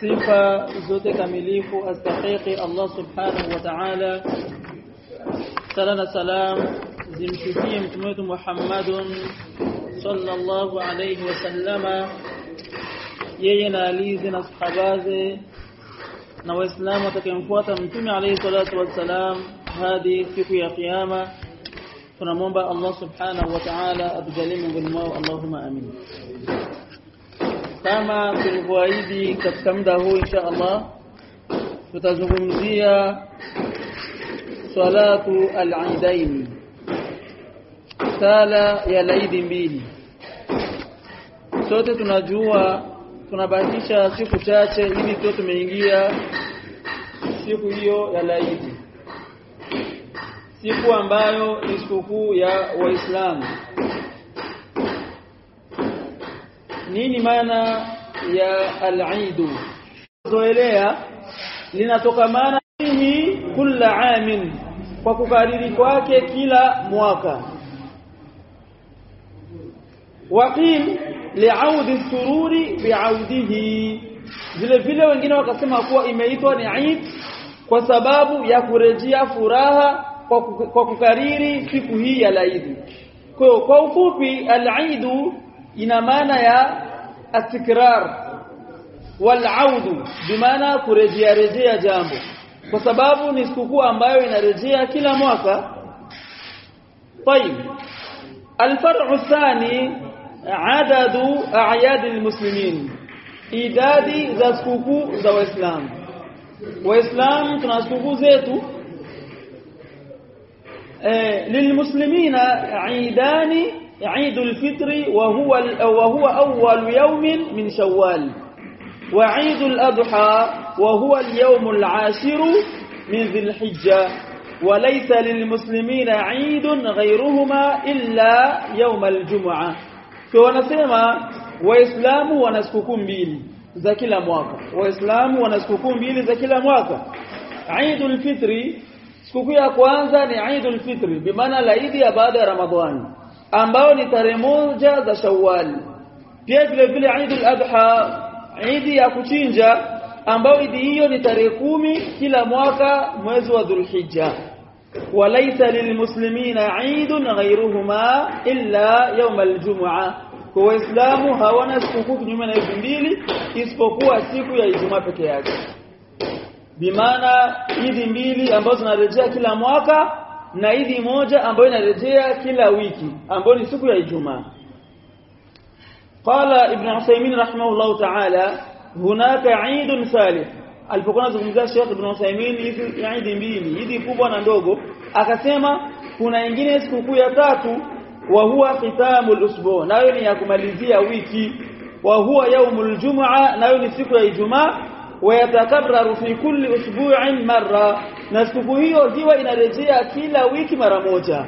Sifa zote kamilifu astahiqi Allah subhanahu wa ta'ala sala na salam zimshukie mtume wetu Muhammadun sallallahu alayhi wasallama yeye na alizi na sahabaze na waislamu watakayemfuata mtume alayhi salatu wassalam hadi siku ya kiyama tunamwomba Allah subhanahu wa ta'ala atujalie miongoni mwao Allahumma amin kama tulivyoahidi katika muda huu insha Allah tutazungumzia salatu al-aidain sala ya laidi mbili. Sote tunajua tunabatisha siku chache ili tu tumeingia siku hiyo ya laidi siku ambayo ni sikukuu ya waislamu nini maana ya al-Eid? Zoelea linatokamana hii kila amin kwa kukariri kwake kila mwaka. Waqil li'audi sururi bi'audihi. Vile vile wengine wakasema kuwa imeitwa ni Eid kwa sababu ya kurejea furaha kwa, kukariri siku hii ya Eid kwa kwa ufupi al-Eid ina maana ya atikrar walaudu bimaana kurejea rejea jambo kwa sababu ni sikukuu ambayo inarejea kila mwaka طيب الفرع الثاني عدد اعياد المسلمين idadi za sikukuu za waislamu waislamu tuna sikukuu zetu eh lilmuslimina عيدان عيد الفطر وهو وهو أول يوم من شوال. وعيد الأضحى وهو اليوم العاشر من ذي الحجة. وليس للمسلمين عيد غيرهما إلا يوم الجمعة. فونسيما وإسلام ونسككم بيل زكي لمواقع وإسلام ونسككم بيل زكي لمواقع عيد الفطر سكوكي أكوانزا عيد الفطر بمعنى العيد يا بعد رمضان. Ambao ni tarehe moja za Shawwal. Pia vile vile Eid al-Adha, Eid ya kuchinja ambao idi hiyo ni tarehe kumi kila mwaka mwezi wa Dhulhijja. Walaysa lilmuslimina Eidun ghayruhuma illa yawm al-jum'a. Kwa Waislamu hawana sikukuu kinyume na hizo mbili isipokuwa siku ya Ijumaa peke yake. Bimaana hizi mbili ambazo zinarejea kila mwaka na idhi moja ambayo inarejea kila wiki ambayo ni siku ya Ijumaa. Qala Ibn Uthaymeen rahimahullah ta'ala hunaka Eid salih. Alipokuwa anazungumzia Sheikh Ibn Uthaymeen hizi idi mbili, idi kubwa na ndogo, akasema kuna nyingine sikukuu ya tatu wa huwa khitamul usbu, nayo ni ya kumalizia wiki, wa huwa yaumul jum'a, nayo ni siku ya Ijumaa wayatakarraru fi kulli usbu'in marra. Na siku hiyo hiwa inarejea kila wiki mara moja.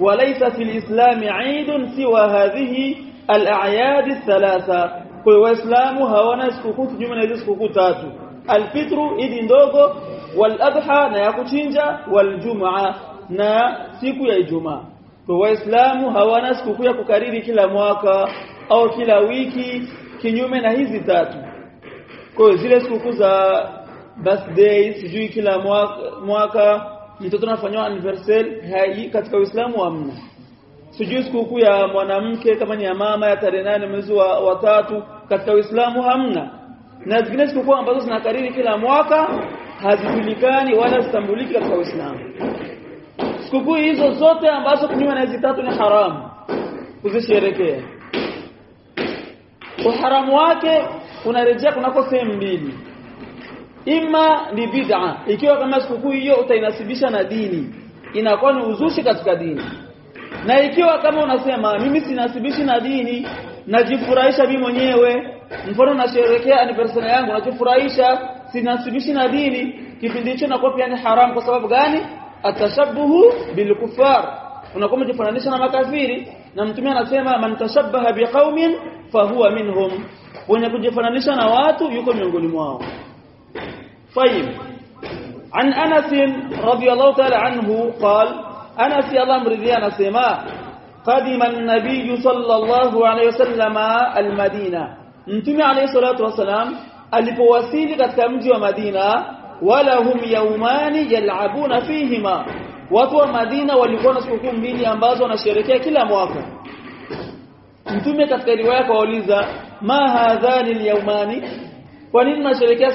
Walaysa fil islam 'eidun siwa hadhihi al-a'yad thalatha kwa waislamu hawana sikukuu kinyume na hizo sikukuu tatu. Alfitru idi ndogo waladha na ya kuchinja waljum'a na siku ya ijumaa. Kwa waislamu hawana sikukuu ya kukariri kila mwaka au kila wiki kinyume na hizi tatu kwa hiyo zile sikukuu za birthday sijui kila mwaka, mwaka mtoto anafanywa anniversary hai katika Uislamu hamna. Sijui sikukuu ya mwanamke kama ni ya mama ya tarehe nane mwezi wa, wa tatu katika Uislamu hamna. Na zingine sikukuu ambazo zinakariri kila mwaka hazijulikani wala zitambuliki katika Uislamu. Sikukuu hizo zote ambazo kinyume na hizi tatu ni haramu kuzisherekea uharamu wake unarejea kunako sehemu mbili. Ima ni bid'a. Ikiwa kama sikukuu hiyo utainasibisha na dini inakuwa ni uzushi katika dini. Na ikiwa kama unasema mimi sinasibishi na dini najifurahisha mimi mwenyewe. Mfano nasherehekea anniversary yangu najifurahisha sinasibishi na dini kipindi hicho nakuwa pia ni haramu. Kwa sababu gani? Atashabuhu bilkufar unakuwa umejifananisha na makafiri na mtume anasema man tashabbaha biqaumin fahuwa minhum wenye kujifananisha na watu yuko miongoni mwao طيب أنس رضي الله تعالى عنه قال أنس الله مرضيان سما قدم النبي صلى الله عليه وسلم المدينة متوم عليه الصلاة والسلام alipowasili katika mji wa Madina wala hum yaumani yalabuna fihima watu wa Madina walikuwa na sikukuu mbili ambazo wanasherehekea kila mwaka mtume katika riwaya kauliza ma hadhani alyaumani kwa nini tunasherehekea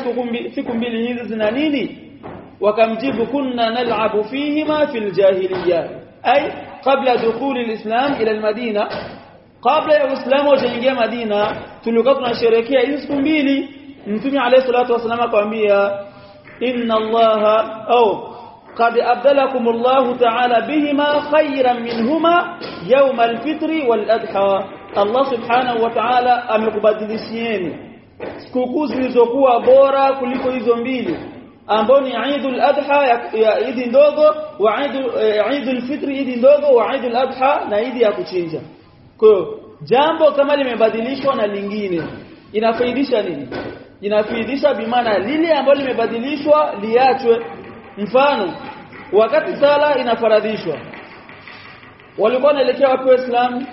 siku mbili hizi zina nini wakamjibu kunna nal'abu fihima fil jahiliya أي قبل دخول الإسلام إلى المدينة kabla ya uislamu kuingia madina tulikuwa tunasherehekea hizi siku mbili mtume عليه الصلاة والسلام akamwambia إن الله au قد أبدلكم الله تعالى بهما خيرا منهما يوم الفطر والأضحى. الله سبحانه وتعالى amewabadilishieni sikukuu zilizokuwa bora kuliko hizo mbili أمبوني عيد الأضحى عيد ندوغو وعيد الفطر عيد ندوغو وعيد الأضحى نعيد يا كو جامبو كما لم يبدلش وأنا لينجيني إنا فيديشا نيني إنا فيديشا بمعنى للي أمبوني مبدلش وليات Mfano wakati sala inafaradhishwa walikuwa wanaelekea wapi waislamu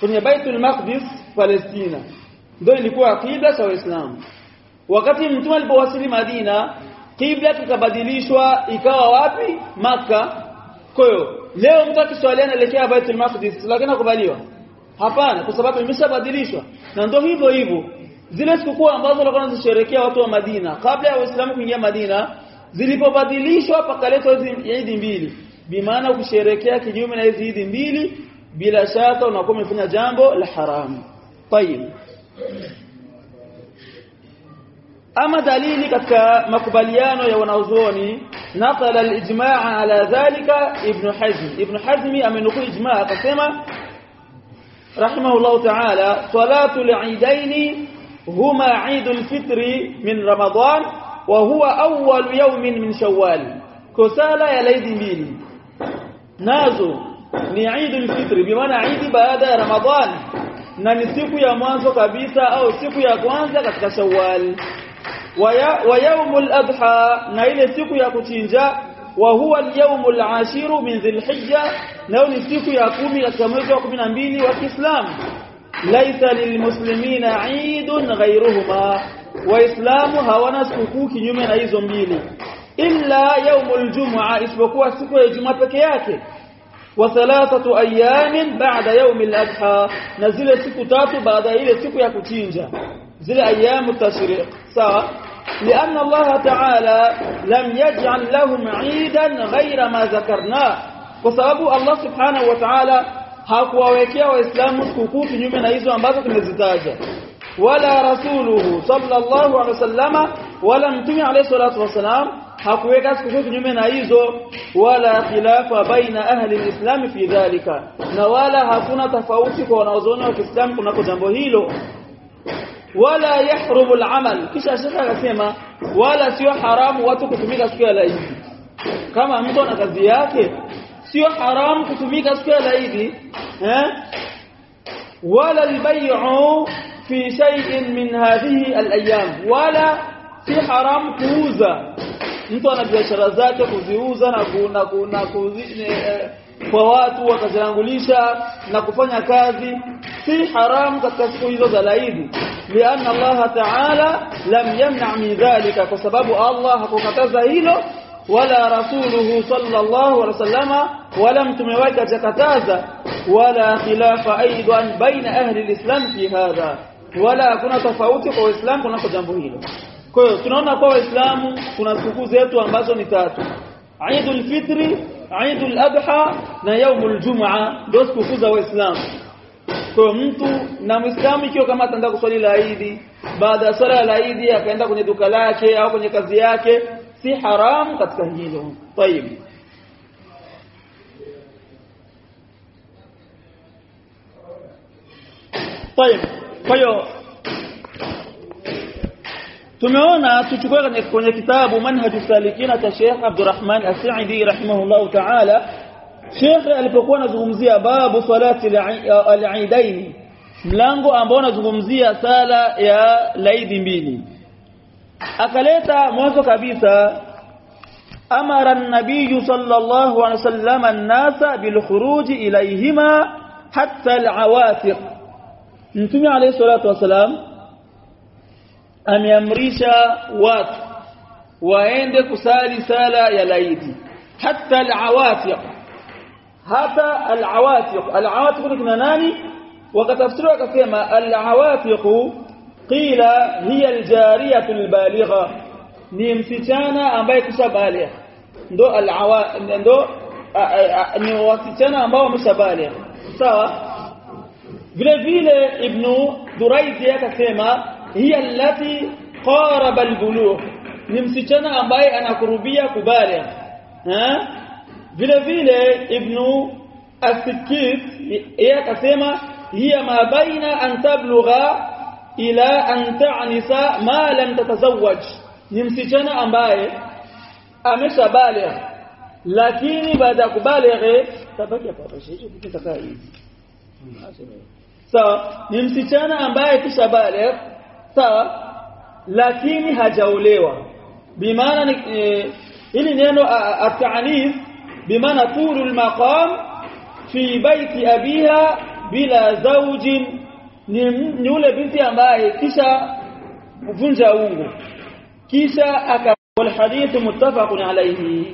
kwenye Baitul Maqdis Palestina. Ndio ilikuwa kibla cha waislamu. Wakati mtume alipowasili Madina kibla kikabadilishwa ikawa wapi? Maka kwa hiyo leo mtu akiswalia anaelekea Baitul Maqdis lakini akubaliwa hapana kwa sababu imeshabadilishwa. Na ndio hivyo hivyo. Zile sikukuu ambazo walikuwa wanazisherehekea watu wa Madina kabla ya waislamu kuingia Madina zilipobadilishwa pakaletwa hizi idi mbili bimaana ukisherehekea kinyume na hizi idi mbili bila shaka unakuwa umefanya jambo la haramu tayib ama dalili katika makubaliano ya wanazuoni naqala al-ijma' ala dhalika ibn hazm ibn hazm amenukuu ijma' akasema rahimahullah ta'ala salatu al-eidain huma eid al-fitr min ramadan وهو أول يوم من شوال. كسالة يا ليدي ميلي نازو. نعيد الفطر. بمعنى عيد بعد رمضان. نعني يا مانزو كبيسة أو سيكو يا قوانزة كتك شوال. ويا ويوم الأضحى. نعيد سيكو يا كتنجا وهو اليوم العاشر من ذي الحجة. نعني سيكو يا كومي كتموزو كمين أمبيني وكسلام. ليس للمسلمين عيد غيرهما. Waislamu hawana sikukuu kinyume na hizo mbili illa yaumul jum'a isipokuwa siku ya Ijumaa peke yake wa thalathatu ayamin ba'da yaumil adha na zile siku tatu baada ile siku ya kuchinja zile ayamu tashriq sawa لأن الله تعالى لم يجعل لهم عيدا غير ما ذكرناه وسبب الله سبحانه وتعالى hakuwawekea waislamu sikukuu kinyume na hizo ambazo tumezitaja ولا رسوله صلى الله عليه وسلم. ولا متمي عليه الصلاة والسلام. حقوية كشوك نمينا عيزو ولا خلاف بين أهل الإسلام في ذلك. نوالا هكونا تفاوتك ونوزونا في الإسلام كنا كجنبه إيلو ولا يحرم العمل. كيش أشيخا سيما ولا سيو حرام واتوك تميك أشكي على إيدي كما أميتون أكذياك سيو حرام كتميك أشكي على إيدي ولا البيع fi shay'in min hadhihi al-ayyam wala si haramu kuuza mtu ana biashara zake kuziuza na kuna kuna kwa watu wakaziangulisha na kufanya kazi si haramu katika siku hizo za laidi لأن الله تعالى لم يمنع من ذلك فسبب الله حقوقتها hilo ولا رسوله صلى الله عليه وسلم ولم تموeka jakataza ولا خلاف أيضا بين أهل الاسلام في هذا ولا kuna tofauti kwa waislamu kunako jambo hilo kwa hiyo tunaona kwa waislamu kuna siku zetu ambazo ni tatu Eidul Fitri Eidul Adha na Yaumul Jum'a ndio siku za waislamu kwa mtu na Muislamu ikiwa kama ataenda kuswali la Eid baada ya swala la Eid akaenda kwenye duka lake au kwenye kazi yake si haramu katika hilo. Tayib. Tayib. Kwa hiyo tumeona tuchukue kwenye, kitabu manhaju salikina cha Sheikh Abdurrahman As-Sa'idi ta'ala Sheikh alipokuwa anazungumzia babu salati al-Eidain mlango ambao unazungumzia sala ya laidi mbili akaleta mwanzo kabisa amara an-nabiy sallallahu alaihi wasallam an-nasa bil khuruj ilayhima hatta al-awatiq mtume alayhi salatu wasalam ameamrisha watu waende kusali sala ya laidi hatta al-awatiq hata al-awatiq al-awatiq ni kina nani wakatafsiri wakasema al-awatiq qila hiya al-jariyatu al-baligha ni msichana ambaye kisha baligha ndo al-awa ndo ni wasichana ambao wameshabaligha sawa vile vile ibnu duraidi akasema hiya allati qaraba albulugh. Ni msichana ambaye anakurubia kubaligha ha? Vile vile ibnu as-sikit yeye akasema hiya ma baina an tablugha ila an ta'nisa ma lam tatazawwaj. Ni msichana ambaye ameshabaligha lakini baada ya kubaligha tabaki hapa. Hicho hivi sawa ni msichana ambaye kishabaligha sawa lakini hajaolewa bimaana ni hili neno at-ta'nis bimaana tulu al-maqam fi baiti abiha bila zawjin ni, ni ule binti ambaye kisha vunja ungo kisha aka والحديث متفق عليه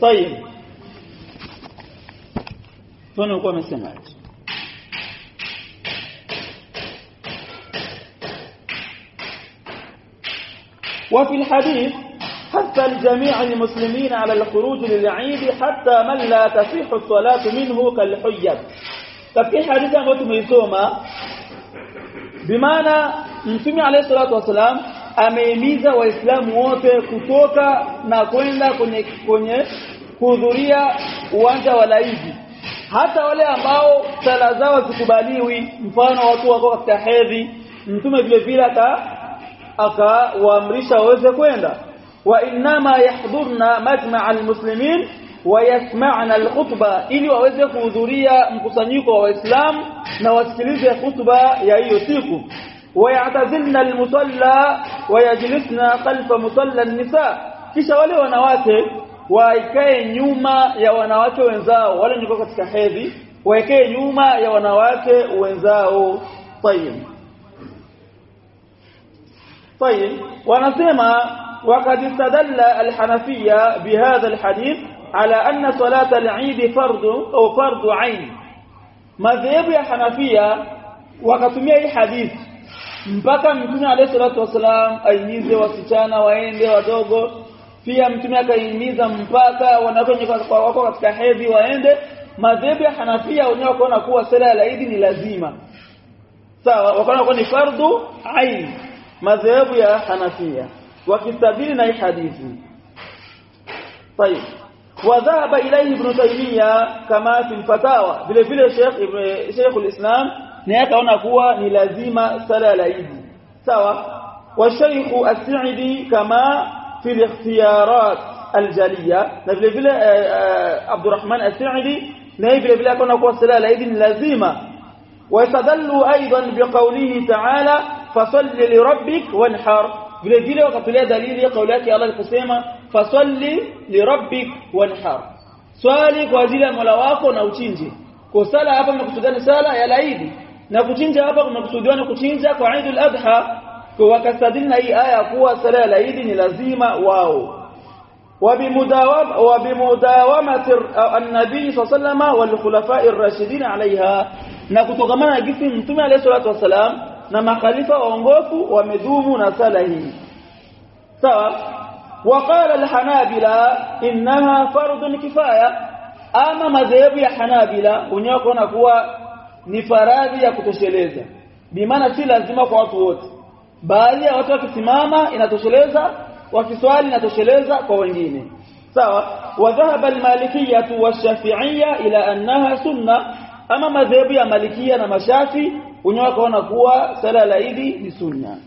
طيب tunakuwa msemaji وفي الحديث حث الجميع المسلمين على الخروج للعيد حتى من لا تصح الصلاة منه كالحجب katika hadithi ambayo tumeisoma bimaana mtume alayhi salatu wasalam amehimiza waislamu wote kutoka na kwenda kwenye kwenye kuhudhuria uwanja wa laidi hata wale ambao sala zao zikubaliwi mfano watu wako katika hedhi mtume vile vile akawaamrisha waweze kwenda. Wa inma yahdurna majma'a almuslimin wayasma'na alkhutba ili waweze kuhudhuria mkusanyiko wa waislamu na wasikilize khutba ya hiyo siku. Wayatazilna almusalla wayajlisna khalfa musalla an-nisa kisha wale wanawake waikae nyuma ya wanawake wenzao wale niko katika hedhi waikae nyuma ya wanawake wenzao. Tayib طيب wanasema وقد استدل الحنفية بهذا الحديث على أن صلاة العيد فرض أو فرض عين hadithi mpaka mtume alayhi salatu wasalam aimize wasichana waende wadogo pia mtume akaimiza mpaka wanawake wako katika hedhi waende madhehebu ya Hanafia wenyewe wakaona kuwa sala ya Eid ni lazima sawa wakaona kuwa ni fardhu ain madhehebu ya Hanafia wakistabili na hadithi طيب وذهب إليه ابن تيمية كما في الفتاوى vile vile Sheikh Sheikh al-Islam naye akaona kuwa ni lazima sala ya Eid sawa wa Sheikh as-Sa'idi kama fi al-ikhtiyarat al-jaliya na vile vile Abdurrahman as-Sa'idi naye vile vile akaona kuwa sala ya Eid ni lazima ويستدلوا أيضا بقوله تعالى فصل لربك وانحر vile vile wakatolea dalili ya kauli yake Allah aliposema fasalli lirabbik wanhar swali kwa ajili ya Mola wako na uchinje kwa sala hapa mnakusudia sala ya laidi na kuchinja hapa kunakusudiwa ni kuchinja kwa Eidul Adha kwa wakastadili na hii aya kuwa sala ya laidi ni lazima wao وبمداوم وبمداومه النبي صلى الله عليه وسلم والخلفاء الراشدين عليها na kutokamana na gisi mtume alayhi salatu wasalam na makhalifa waongofu wamedumu na sala hii sawa وقال الحنابلة إنها فرض كفاية ama madhehebu ya Hanabila wenyewe kuona kuwa ni faradhi ya kutosheleza bimaana si lazima kwa watu wote baadhi ya watu wakisimama inatosheleza wakiswali inatosheleza kwa wengine sawa wadhahaba almalikiyya washafi'iyya ila annaha sunna ama madhehebu ya malikia na mashafi wenyewe wakaona kuwa sala la idi ni sunna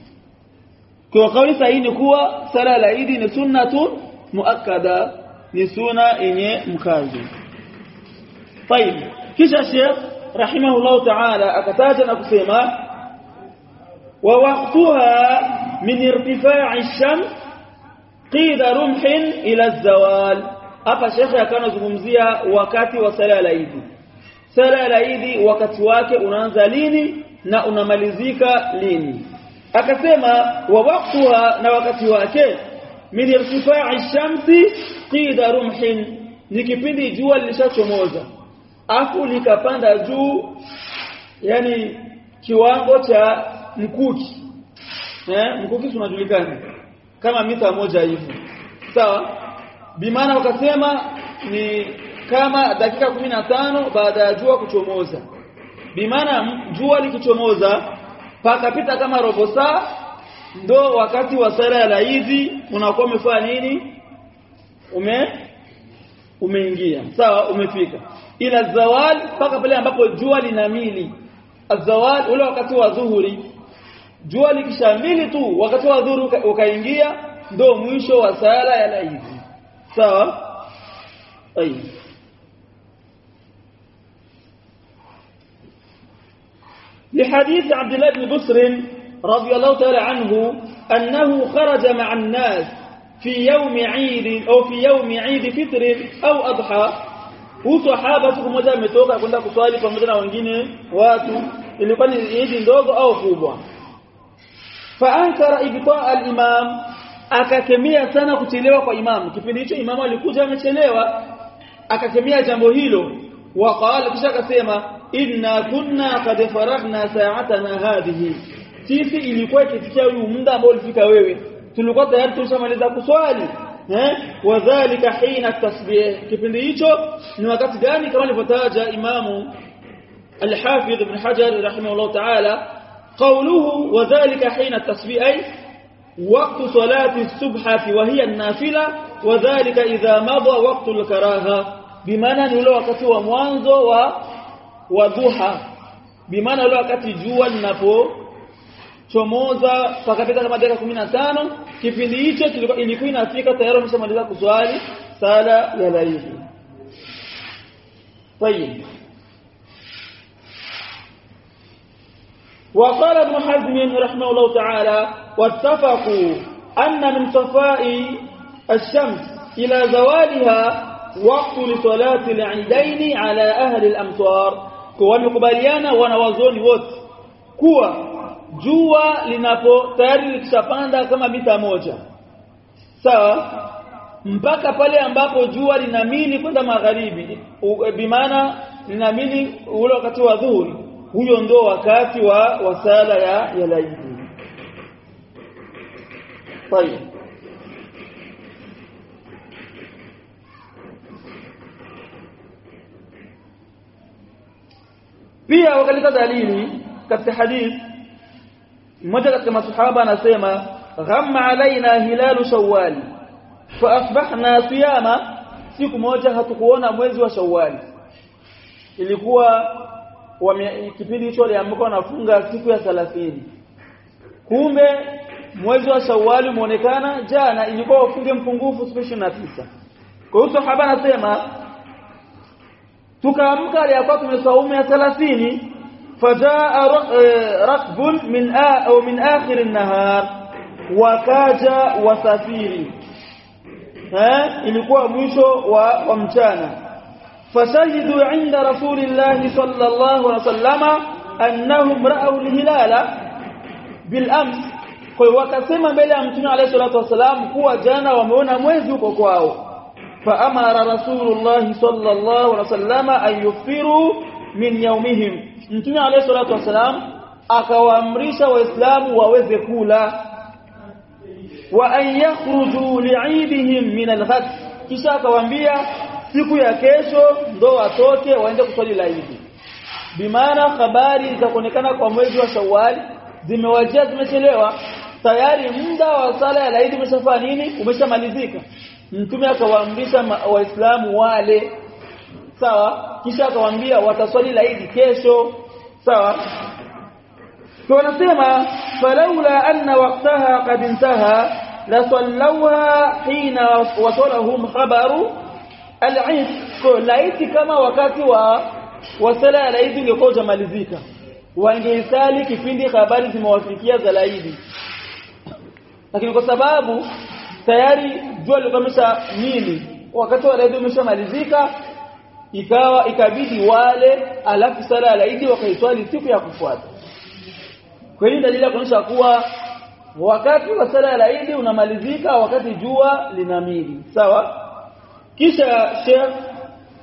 kwa kauli sahihi ni kuwa sala la Eid ni sunnatun muakkada ni sunna yenye mkazo طيب kisha Sheikh rahimahullah ta'ala akataja na kusema wa waqtuha min irtifa'i ash-shams qida rumhin ila az-zawal hapa Sheikh akanazungumzia wakati wa sala la Eid sala la Eid wakati wake unaanza lini na unamalizika lini? Akasema wa waqtuha na wakati wake min irtifa'i ash-shamsi qida rumhin ni kipindi jua lishachomoza afu likapanda juu yani kiwango cha mkuki. Eh mkuki unajulikana. Kama mita moja hivi. Sawa? Bimaana wakasema ni kama dakika 15 baada ya jua kuchomoza bimaana jua likichomoza pakapita kama robo saa ndo wakati wa sala ya laizi unakuwa umefanya nini? Ume umeingia. Sawa umefika. Ila zawal mpaka pale ambapo jua linamili azawal ule wakati wa dhuhuri jua likishamili tu wakati wa dhuhuri ukaingia ndo mwisho wa sala ya laizi. Sawa? Ai لحديث عبد الله بن بصر رضي الله تعالى عنه أنه خرج مع الناس في يوم عيد أو في يوم عيد فطر أو أضحى. وصحابة كما جاء متوقع كنت أقول سؤالي فمدنا وانجين واتو. اللي قال عيد دوغ أو خوبا فأنكر إبطاء الإمام. أكاكمية سنة كتليوة كإمام. كيف نيجي إمام اللي كجا متليوة. أكاكمية جنبه هيلو. وقال كشا سيما إنا كنا قد فرغنا ساعتنا هذه. سيسي إلي كويك تكيو يومدى بول فيك ويوي تلقات هل تشام لذاك سوالي وذلك حين التصبيح كيفين ديشو نوقات داني كمان لفتاجة إمام الحافظ بن حجر رحمه الله تعالى. قوله وذلك حين التصبيح أي وقت صلاة السبحة وهي النافلة وذلك إذا مضى وقت الكراهة. بمعنى ni ule wakati wa mwanzo wa wa duha bimaana ule wakati jua linapo chomoza pakapita kama dakika 15 kipindi hicho ilikuwa inafika tayari wameshamaliza kuswali sala ya laili طيب وقال ابن حزم رحمه الله تعالى واتفقوا أن من صفاء الشمس إلى زوالها وقت لصلاة العيدين على أهل الأمصار ومقبليانا ونوازوني وط كوا jua linapo tayari likishapanda kama mita moja sawa mpaka pale ambapo jua linamili kwenda magharibi bimaana linamili ule wakati wa dhuhuri huyo ndo wakati wa wasala ya ya laidi طيب pia wakaleta dalili katika hadith mmoja katika masahaba anasema ghamma alaina hilalu shawwal fa asbahna siyama. Siku moja hatukuona mwezi wa shawwal. Ilikuwa kipindi hicho aliamka wanafunga siku ya 30 kumbe mwezi wa shawwal umeonekana jana ilikuwa wafunge mpungufu siku 29 kwa hiyo sahaba anasema tukaamka aliyakuwa tumesaumu ya 30 فجاء ركب من أو من آخر النهار وكاجا وسافيري ها ilikuwa mwisho wa, wa mchana fashahidu inda rasulillahi sallallahu alaihi wasallama annahum ra'aw alhilala bil ams kwa wakasema mbele ya mtume alayhi salatu wasalam kuwa jana wameona mwezi huko kwao fa rasulullahi rasulullah sallallahu alaihi wasallama an yufiru min yaumihim Mtume alayhi salatu wasalam akawaamrisha waislamu waweze kula. Wa an li'idihim min al-ghad. Kisha akawaambia siku ya kesho ndo watoke waende kuswali laidi bimaana habari za kuonekana kwa mwezi wa Shawwal zimewajia zimechelewa. Tayari muda wa sala ya laidi umeshafanya nini? Umeshamalizika mtume akawaamrisha waislamu wale. Sawa? Kisha akawaambia wataswali laidi kesho. Sawa? Wanasema falaula anna waqtaha qad intaha la sallawha hina wasalahum khabaru al-eid kwa laiti kama wakati wa wasala ya Eid ungekuwa jamalizika wangeisali kipindi habari zimewafikia za laidi. Lakini kwa sababu tayari jua lilikuwa nini wakati wa laidi umeshamalizika ikawa ikabidi wale alafu sala laidi wakaitwali siku ya kufuata. Kwa hiyo dalili ya kuonyesha kuwa wakati wa sala laidi unamalizika wakati jua linamili sawa? Kisha Sheikh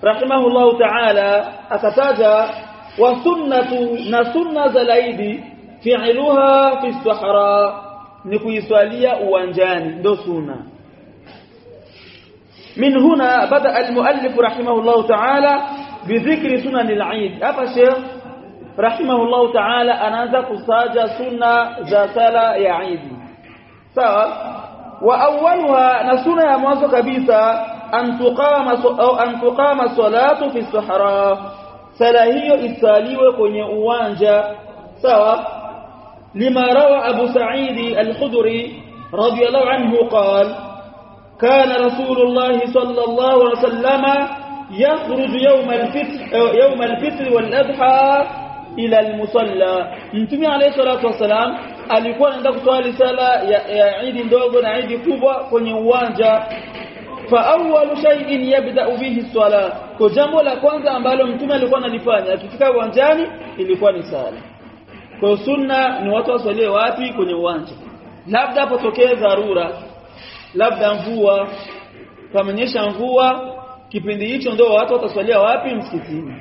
rahimahullahu ta'ala akataja wa sunnatu na sunna za laidi fi'luha fi sahara ni kuiswalia uwanjani ndo sunna هنا بدأ المؤلف رحمه الله تعالى بذكر سنن العيد hapa Sheikh rahimahullah ta'ala anaanza kusaja sunna za sala ya Eid sawa wa awwalha na sunna ya mwanzo kabisa an tuqama au an tuqama salatu fi sahara sala hiyo isaliwe kwenye uwanja sawa lima rawa Abu Sa'id al-Khudri radiyallahu anhu qala كان رسول الله صلى الله عليه وسلم يخرج يوم الفطر يوم الفطر والاضحى إلى المصلى mtume alayhi salatu wasalam alikuwa anaenda kuswali sala ya, ya Eid ndogo na Eid kubwa kwenye uwanja fa awwalu shay'in yabda'u bihi swala kwa jambo la kwanza ambalo mtume alikuwa analifanya akifika uwanjani ilikuwa ni sala Kwa sunna ni watu wasalie wapi kwenye uwanja. Labda potokee dharura, labda mvua, pamenyesha mvua, kipindi hicho ndio watu wataswalia wapi msikitini.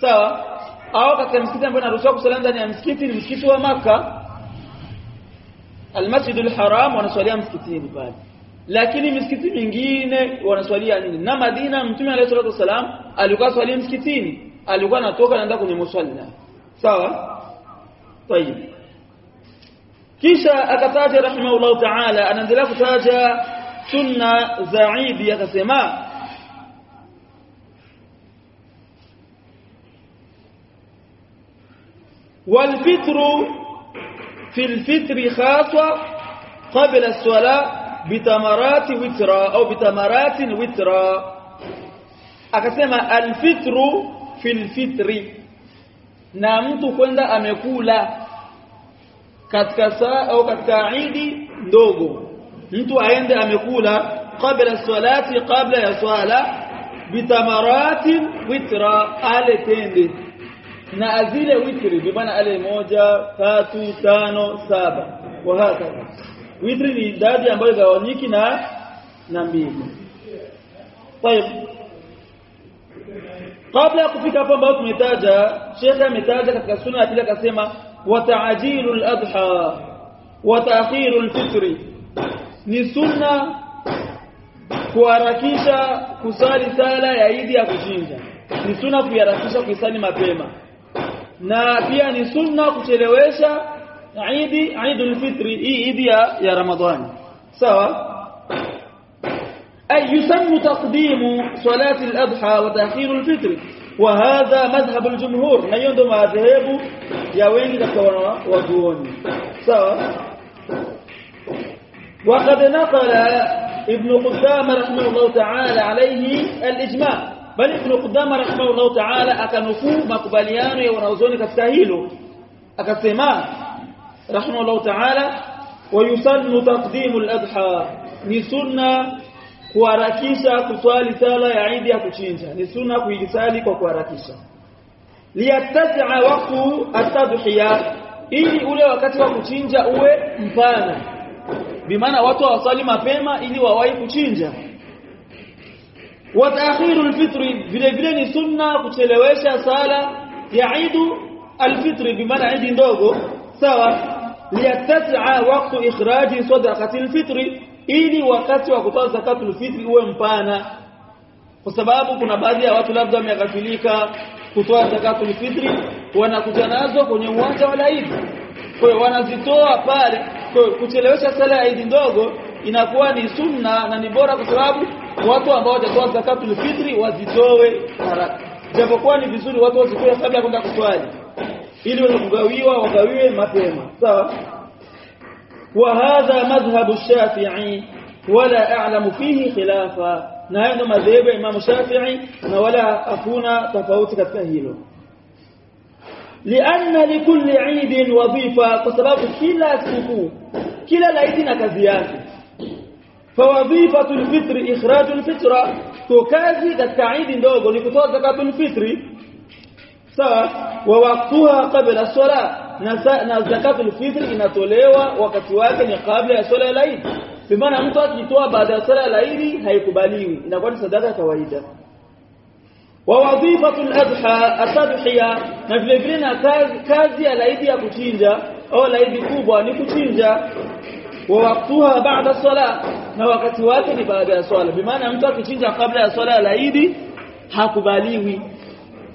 Sawa? Au katika msikiti ambao naruhusiwa kusalia ndani ya msikiti ni msikiti wa maka Almasjidul Haram wanaswalia msikitini pale. Lakini misikiti mingine wanaswalia nini? Na Madina Mtume alayhi salatu wasalam alikuwa swali msikitini, alikuwa anatoka anaenda kwenye musalla. Sawa? طيب. كيشا أكتاج رحمه الله تعالى أنا أندلاك تاجا سنة زعيب يتسمى والفطر في الفطر خاصة قبل السولاء بتمرات وطرة أو بتمرات وطرة أكتاج الفطر في الفطر na mtu kwenda amekula katika saa au katika idi ndogo mtu aende amekula kabla salati kabla ya swala bitamaratin witra ale tende na azile witri bimaana ale moja tatu tano saba wa hakadha witri ni idadi ambayo gawanyiki na na mbili طيب kabla ya kufika hapo ambao tumetaja shekhe ametaja katika sunna ya pili akasema wa ta'jilul adha wa ta'khirul fitri. Ni sunna kuharakisha kusali sala ya Idi ya kuchinja. Ni sunna kuharakisha kuisali mapema. Na pia ni sunna kuchelewesha Idi Idul Fitri hii Idi ya, Ramadhani. Sawa? أي يسن تقديم صلاة الأضحى وتأخير الفطر. وهذا مذهب الجمهور. na hiyo ndo madhehebu ya wengi katika wazuoni sawa وقد نقل ابن قدامة رحمه الله تعالى عليه الإجماع. بل ابن قدامة رحمه الله تعالى akanukuu makubaliano ya hilo akasema رحمه الله تعالى. ويسن تقديم الأضحى. sunna kuharakisha kuswali sala ya Eid ya kuchinja. Ni sunna kuisali kwa kuharakisha. Liyattasia waqtu at-tadhiya ili ule wakati wa kuchinja uwe mpana. Bimaana watu wasali mapema ili wawahi kuchinja. Wa ta'khiru al-fitr vile vile ni sunna kuchelewesha sala ya Eid al-fitri bimaana Eid ndogo. Sawa. Liyattasia waqtu ikhraji sadaqati al-fitri ili wakati wa kutoa zakatul fitri uwe mpana. Kwa sababu kuna baadhi ya watu labda wamekafilika kutoa zakatul fitri wanakuja nazo kwenye uwanja wa Eid. Kwa hiyo wanazitoa pale. Kwa kuchelewesha sala ya Eid ndogo inakuwa ni sunna na ni bora kwa sababu watu ambao hawajatoa zakatul fitri wazitoe haraka. Japokuwa ni vizuri watu wazitoe kabla ya kwenda kuswali ili wagawiwa wagawiwe mapema. Sawa وهذا مذهب الشافعي ولا أعلم فيه خلافا. نهاية مذهب إمام الشافعي ولا أكون تفاوت كفهيله لأن لكل عيد وظيفة فسبب كلا سكو كلا لأيدنا كزيادة فوظيفة الفطر إخراج الفطرة تكازي ذات عيد دوغو لكتوى زكاة الفطر. ووقتها قبل الصلاة. Na zakatul fitri inatolewa wakati wake ni kabla ya swala ya Eid bimaana mtu akitoa baada ya swala ya Eid haikubaliwi inakuwa ni sadaka kawaida wa wadhifatul adha atadhiya na vile vile na kazi, kazi ya laidi ya kuchinja au laidi kubwa ni kuchinja wa waqtuha ba'da sala na wakati wake ni baada ya swala bimaana mtu akichinja kabla ya swala ya laidi hakubaliwi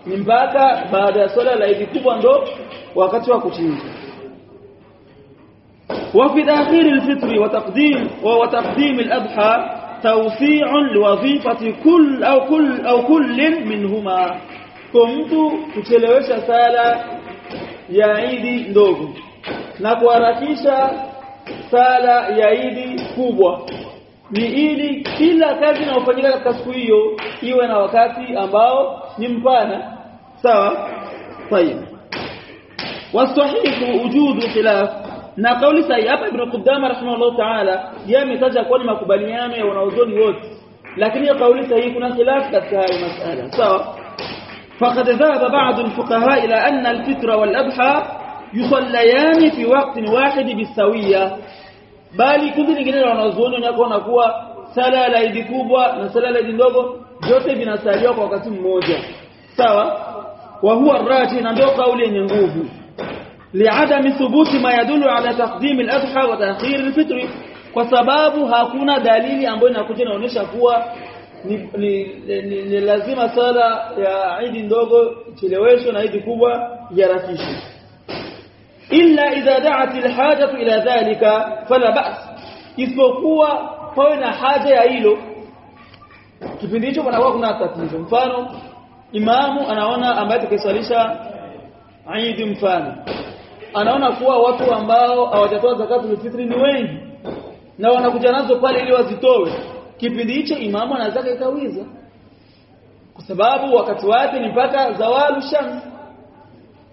ni mpaka baada ya swala la idi kubwa ndo wakati wa kuchinja وفي تأخير الفطر وتقديم وتقديم الأضحى توسيع لوظيفة كل أو كل أو كل منهما كنت kuchelewesha sala ya Idi ndogo na kuharakisha sala ya Idi kubwa ni ili kila kazi inayofanyika katika siku hiyo iwe na wakati ambao ni mpana sawa طيب والصحيح وجود خلاف na kauli sahihi hapa ibn Qudama rahimahullah ta'ala yametaja kwa ni makubaliano ya wanaozoni wote lakini kauli sahihi kuna khilaf katika hayo masala sawa فقد ذهب بعض الفقهاء إلى أن الفطر والأضحى يصليان في وقت واحد بالسوية bali kundi lingine la wanazuoni wanakuona kuwa sala la idi kubwa na sala la idi ndogo vyote vinasaliwa kwa wakati mmoja. Sawa? Wa huwa rati na ndio kauli yenye nguvu. Liadami thubuti ma yadulu ala taqdim al-adha wa ta'khir al-fitr kwa sababu hakuna dalili ambayo inakuja inaonyesha kuwa ni, ni, ni, ni, ni lazima sala ya idi ndogo cheleweshwe na idi kubwa yarakishwe illa idha da'at alhajatu ila dhalika fala ba's isipokuwa pawe na haja ya hilo. Kipindi hicho kuna kuna tatizo. Mfano imamu anaona ambaye atakiswalisha Eid mfano anaona kuwa watu ambao hawajatoa zakatul fitri ni wengi na wanakuja nazo pale ili wazitowe kipindi hicho imamu anaweza kaikawiza kwa sababu wakati wake ni mpaka zawalu shams.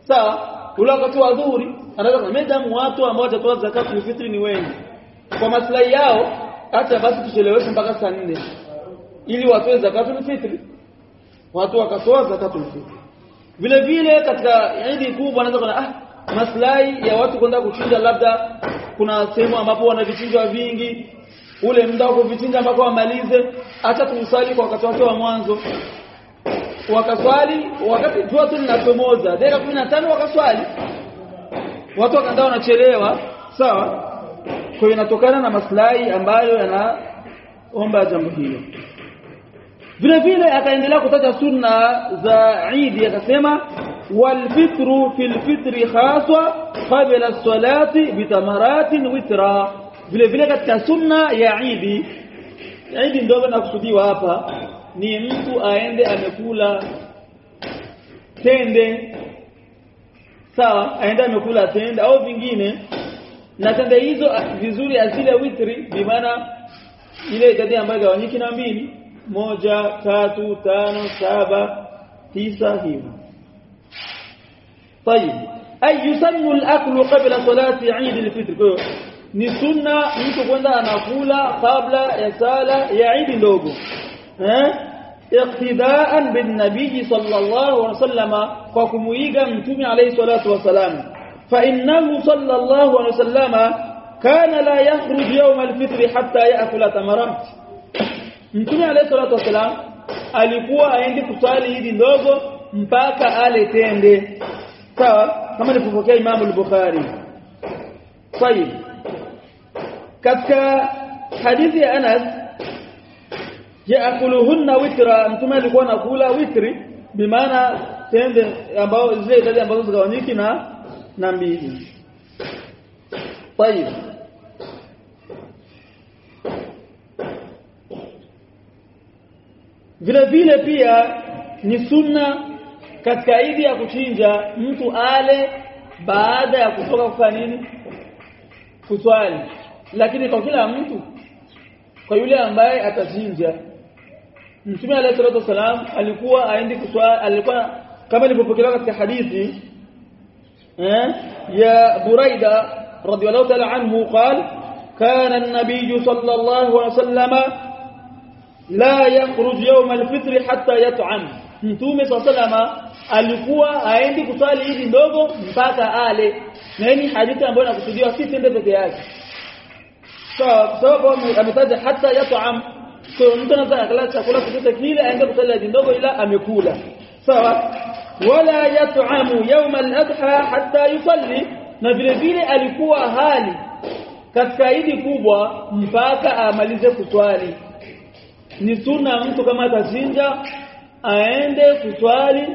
Sawa ule wakati wa dhuhuri anaweza kumadamu watu ambao watatoa zakatul fitri ni wengi. Kwa maslahi yao hata basi tucheleweshe mpaka saa nne ili watoe ni fitri. Watu wakatoa zakatul fitri. Vile vile katika idi kubwa anaweza kuna ah maslahi ya watu kwenda kuchinja labda kuna sehemu ambapo wanavichinja vingi ule muda wa kuvichinja ambapo wamalize acha tumsali kwa wakati wake wa mwanzo wakaswali wakati jua tu linachomoza dakika 15 wakaswali. Watu wakaandaa wanachelewa sawa? Kwa inatokana na maslahi ambayo yanaomba jambo hilo. Vile vile akaendelea kutaja sunna za Eid akasema walfitru fil fitri khaswa qabla as-salati bitamaratin witra. Vile vile katika sunna ya Eid Eid ndio nakusudiwa hapa ni mtu aende amekula tende sawa aende amekula tende au vingine na tende hizo vizuri asile witri bi maana ile idadi ambayo gawanyiki na mbili moja tatu tano saba tisa hivyo طيب أي يسن الأكل قبل صلاة عيد الفطر ni sunna mtu kwenda anakula kabla ya sala ya Eid ndogo eh اقتداء بالنبي صلى الله عليه وسلم فكم فكمويغا متوم عليه الصلاة والسلام. فإنه صلى الله عليه وسلم كان لا يخرج يوم الفطر حتى يأكل تمرات متوم عليه الصلاة والسلام alikuwa aende kusali hili ndogo mpaka ale tende. Sawa kama nilipokea Imam al-Bukhari. Sahihi. Katika hadithi ya yaakuluhunna witra mtume alikuwa anakula witri bimaana tende ambao zile idadi ambazo zigawanyiki na na mbili طيب vile vile pia ni sunna katika idi ya kuchinja mtu ale baada ya kutoka kufanya nini kuswali lakini kwa kila mtu kwa yule ambaye atachinja Mtume alayhi salatu wasalam alikuwa aendi kuswali alikuwa kama ilipopokelewa katika hadithi eh ya Buraida radhiyallahu ta'ala anhu قال كان النبي صلى الله عليه وسلم لا يخرج يوم الفطر حتى يطعم Mtume صلى alikuwa aendi kuswali hizi ndogo mpaka ale na hii hadithi ambayo inakusudiwa si tende peke yake sawa sababu ametaja hata yat'am kwa mtu anaza akala chakula chochote kile aende kusali hizi ndogo ila amekula. Sawa? Wala yat'amu yawm al-adha hatta yusalli. Na vile vile alikuwa hali katika idi kubwa mpaka amalize kuswali. Ni sunna mtu kama atazinja aende kuswali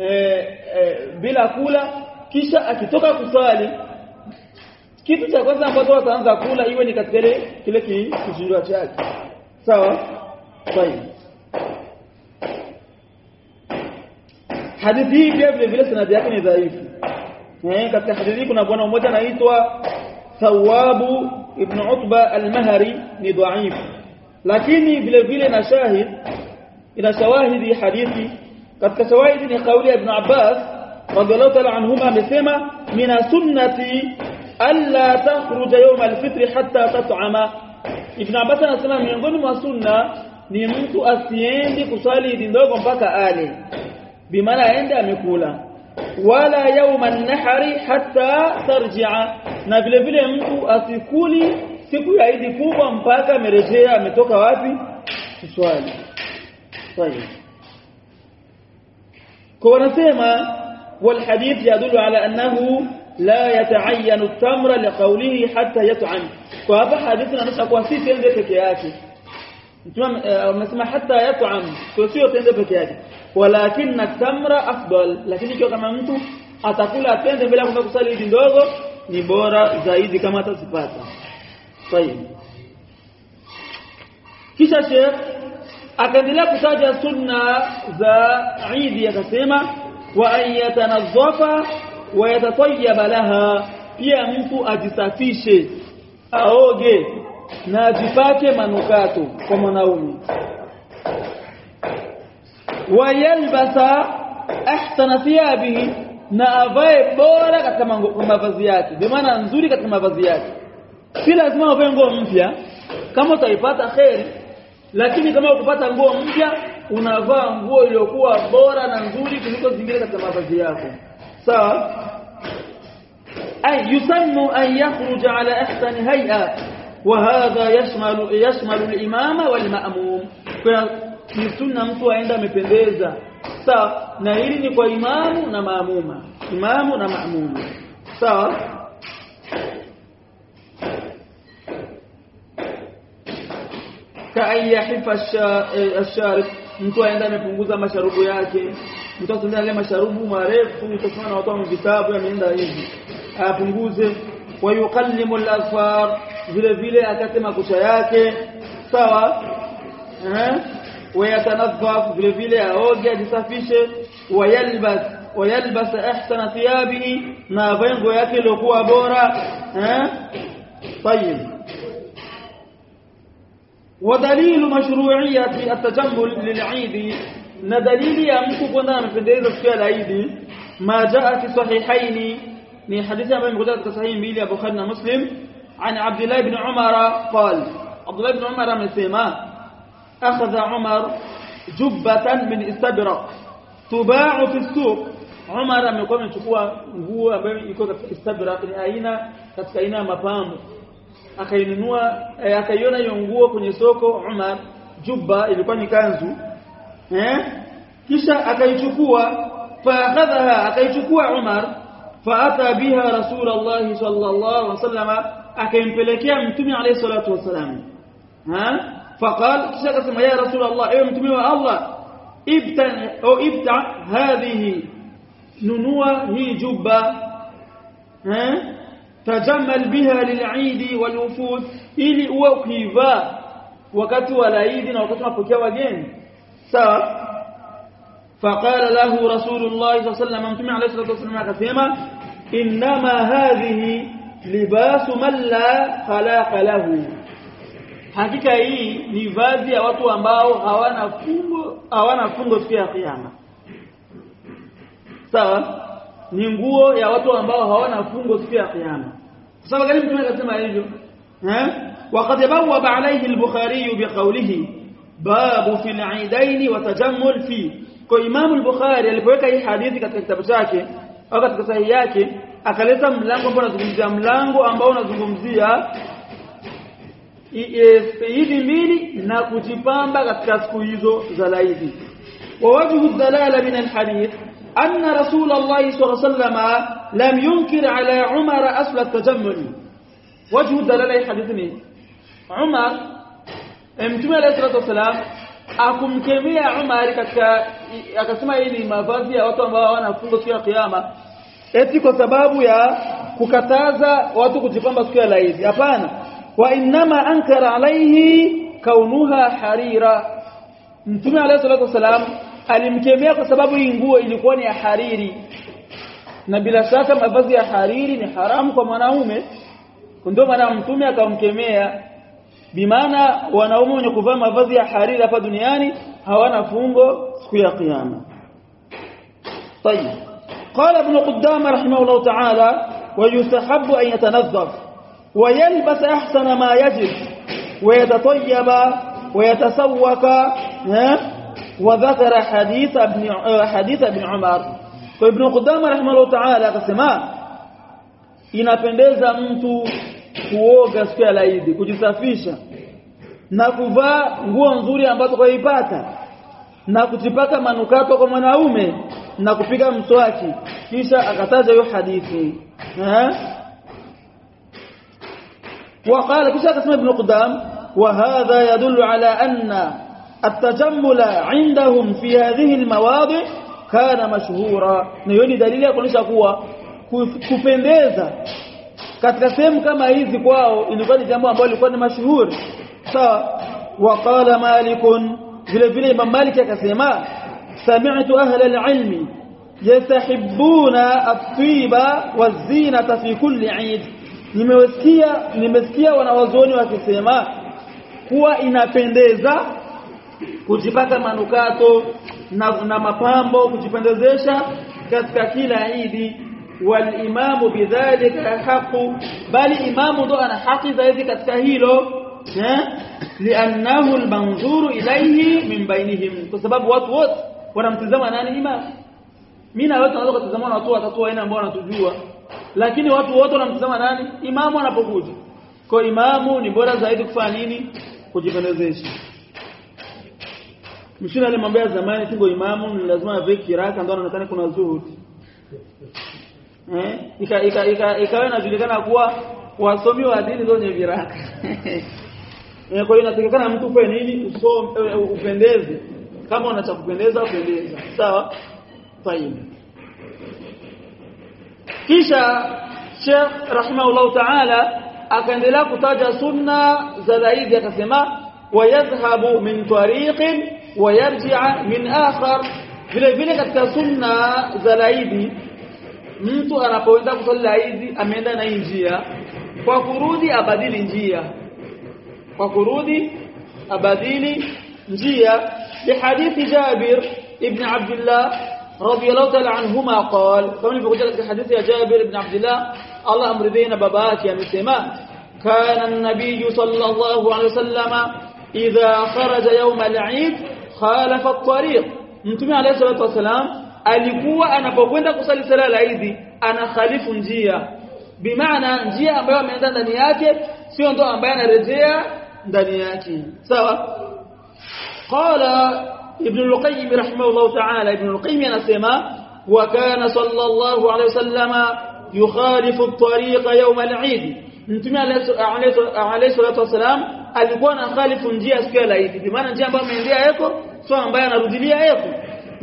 e, e, bila kula kisha akitoka kuswali kitu cha kwanza ambacho wataanza kula iwe ni katika ile kile kichinjwa chake. Sawa? Sawa. Hadithi hii pia vile vile sanadi yake ni dhaifu. Eh katika hadithi kuna bwana mmoja anaitwa Thawabu ibn Utba al-Mahri ni dhaif lakini vile vile na shahid ina shawahidi hadithi. Katika shawahidi ni kauli ya ibn Abbas radhiallahu ta'ala anhuma amesema mina sunnati alla takhruja yawm al-fitr hatta tat'ama ibn Abbas anasema miongoni mwa sunna ni mtu asiende kusali idi ndogo mpaka ale bimaana aende amekula wala yawma nahari hatta tarji'a na vile vile mtu asikuli siku ya idi kubwa mpaka amerejea ametoka wapi kuswali طيب kwa wanasema والحديث يدل على la yataayanu tamra liqawlihi hatta yat'am kwa hapa hadithi inaonyesha kwa sisi tende peke yake. Tunasema eh, hatta yat'am kwa sio tende peke yake. Walakin tamra afdal lakini ikiwa kama mtu atakula tende bila kwenda kusali hizi ndogo ni bora zaidi kama atazipata. Sahihi. Kisha sheikh akaendelea kutaja sunna za Eid akasema wa ayyatanazzafa yatanazzafa wa yatatayyaba laha pia mtu ajisafishe aoge na ajipake manukato kwa mwanaume. Wa yalbasa ahsana thiyabihi na avae bora katika mavazi yake. Bi maana nzuri katika mavazi yake. Si lazima uvae nguo mpya. Kama utaipata kheri. Lakini kama ukupata nguo mpya unavaa nguo iliyokuwa bora na nzuri kuliko zingine katika mavazi yako سواء أي يسن أن يخرج على أحسن هيئة وهذا يشمل, يشمل الإمام والمأموم. في السنة نمتو عند مفندزة سواء نهيرني كو إمام نمأموم إمام نمأموم سواء كأي يحف الشارك نتو عند مفندزة مشاربه يأتي asende ile masharubu marefu utasema na watu wa vitabu yameenda hivi apunguze wa yuqallimu al-azfar vile vile akate makucha yake sawa eh wayatanadhaf vile vile aoge ajisafishe wayalbas wayalbas ahsana thiyabihi na vengo yake iliyokuwa bora eh طيب ودليل مشروعية التجمل للعيد ندليل يا mtu kwenda anapendeza siku ya Eid ما جاء في صحيحين من حديث ابي مقداد في صحيح mbili ya Bukhari na Muslim الله بن عمر قال عبد الله بن عمر amesema أخذ عمر جبة من استبرق تباع في السوق عمر amekuwa amechukua nguo ambayo iko katika istabrak ni aina katika aina ya mapambo akainunua eh, akaiona hiyo nguo kwenye soko Umar jubba ilikuwa ni kanzu eh kisha akaichukua faakhadha akaichukua Umar faata biha rasulullah sallallahu alaihi wasallam akaimpelekea mtume alayhi salatu wasallam ha فقال kisha akasema ya rasulullah ewe mtume wa Allah ibta au ibta hadhihi nunua hii jubba eh tajamal biha lil'id walwufud ili uwe ukivaa wakati wa laidi na wakati unapokea wageni sawa فقال له رسول الله صلى الله عليه وسلم مtume عليه الصلاه والسلام akasema inma hadhihi libasu man la khalaqa lahu hakika hii ni vazi ya watu ambao hawana fungo hawana fungo siku ya kiyama sawa ni nguo ya watu ambao hawana fungo siku ya kiyama sababu gani mtume akasema hivyo eh وقد بوب عليه البخاري بقوله باب في العيدين وتجمل فيه kwa Imam al-Bukhari alipoweka hii hadithi katika kitabu chake au katika sahihi yake akaleta mlango ambao unazungumzia mlango ambao unazungumzia idi mbili na kujipamba katika siku hizo za laidi wa dalala min al-hadith anna rasul Allah sallallahu alayhi wasallam lam yunkir ala Umar asl at-tajammul wajhu dalala hii hadithi ni Umar mtume alayhi salatu wasalam akumkemea Umar katika akasema hii ni mavazi ya watu ambao hawana fungo siku ya kiyama. Eti kwa sababu ya kukataza watu kujipamba siku ya laidi hapana. Wa inma ankara alaihi kaunuha harira. Mtume alayhi salatu wasalam alimkemea kwa sababu hii nguo ilikuwa ni ya hariri. Na bila shaka mavazi ya hariri ni haramu kwa mwanaume. Ndio maana mtume akamkemea bimaana wanaume wenye kuvaa mavazi ya hariri hapa duniani hawana fungo siku ya kiyama. طيب قال ابن قدامة رحمه الله تعالى ويستحب أن يتنظف ويلبس أحسن ما يجب ويتطيب ويتسوق وذكر حديث ابن حديث ابن عمر وابن قدامة رحمه الله تعالى akasema inapendeza mtu kuoga siku ya laidi kujisafisha na kuvaa nguo nzuri ambazo kaipata na kujipaka manukato kwa mwanaume na kupiga mswaki kisha akataja hiyo hadithi eh وقال kisha akasema ibn Qudam وهذا يدل على أن التجمل عندهم في هذه المواضع كان مشهورا ni dalili ya kuonyesha kuwa kupendeza katika sehemu kama hizi kwao ilikuwa ni jambo ambalo lilikuwa ni mashuhuri. Sawa waqala malikun vile vile imam malik akasema sami'tu ahla al-ilmi yastahibbuna at-tiba waz-zinata fi kulli 'id nimesikia nimesikia wanawazuoni wakisema kuwa inapendeza kujipaka manukato na, na mapambo kujipendezesha katika kila idi walimamu bidhalika haqu bali imamu ndo ana haki zaidi katika hilo eh li'annahu al-manzuru ilayhi min bainihim kwa sababu watu wote wanamtazama nani imam? Mimi na wewe tunaweza kutazama watu watatu aina ambao wanatujua lakini watu wote wanamtazama nani? Imamu anapokuja. Kwa imamu ni bora zaidi kufanya nini? Kujipendezesha. Mshina alimwambia zamani kingo imamu ni lazima ave kiraka ndio anaonekana kuna zuhudi eh? Ika ika ika ikawa inajulikana kuwa wasomi wa dini ndio wenye viraka. Eh kwa hiyo inatakikana mtu kwa nini? Usome upendeze kama una cha kupendeza upendeza sawa? Tayeb kisha Sheikh rahimahullah ta'ala akaendelea kutaja sunna za zaidi akasema wayadhhabu min tariqin wayarji'a min akhar. Vile vile katika sunna za laidi mtu anapoenda kusali laidi ameenda na njia kwa kurudi abadili njia kwa kurudi abadili njia bihadithi Jabir ibn Abdullah radiyallahu ta'ala anhuma qala kama ilivyokuja katika hadithi ya Jabir ibn Abdullah Allah amridhina babake amesema kana an-nabiy sallallahu alayhi wasallam idha kharaja yawm al-eid khalafa at-tariq mtume alayhi salatu wasalam alikuwa anapokwenda kusali sala la Eid anakhalifu njia bimaana njia ambayo ameenda ndani yake sio ndo ambaye anarejea ndani yake sawa qala ibn al-qayyim rahimahullah ta'ala ibn al-qayyim anasema wa kana sallallahu alayhi wasallama yukhalifu at-tariqa yawm al-eid mtume alayhi salatu wasalam alikuwa anakhalifu njia siku ya Eid bimaana njia ambayo ameendea yako sio ambaye anarudilia yako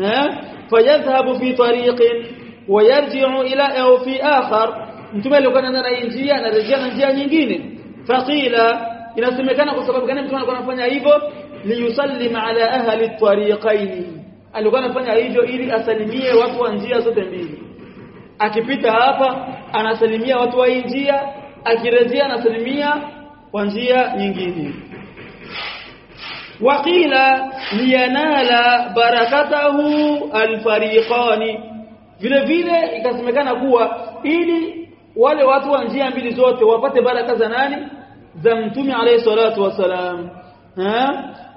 eh fayadhhabu fi tariqin ويرجع إلى أو في اخر mtume alikuwa anaenda na njia anarejea na njia nyingine faqila inasemekana kwa sababu gani mtume alikuwa anafanya hivyo liyusallim ala ahli at-tariqain alikuwa anafanya hivyo ili asalimie watu wa njia zote mbili akipita hapa anasalimia watu wa njia akirejea anasalimia kwa njia nyingine waqila liyanala barakatahu alfariqani vile vile ikasemekana kuwa ili wale watu wa njia mbili zote wapate baraka za nani za mtume alayhi salatu wasalam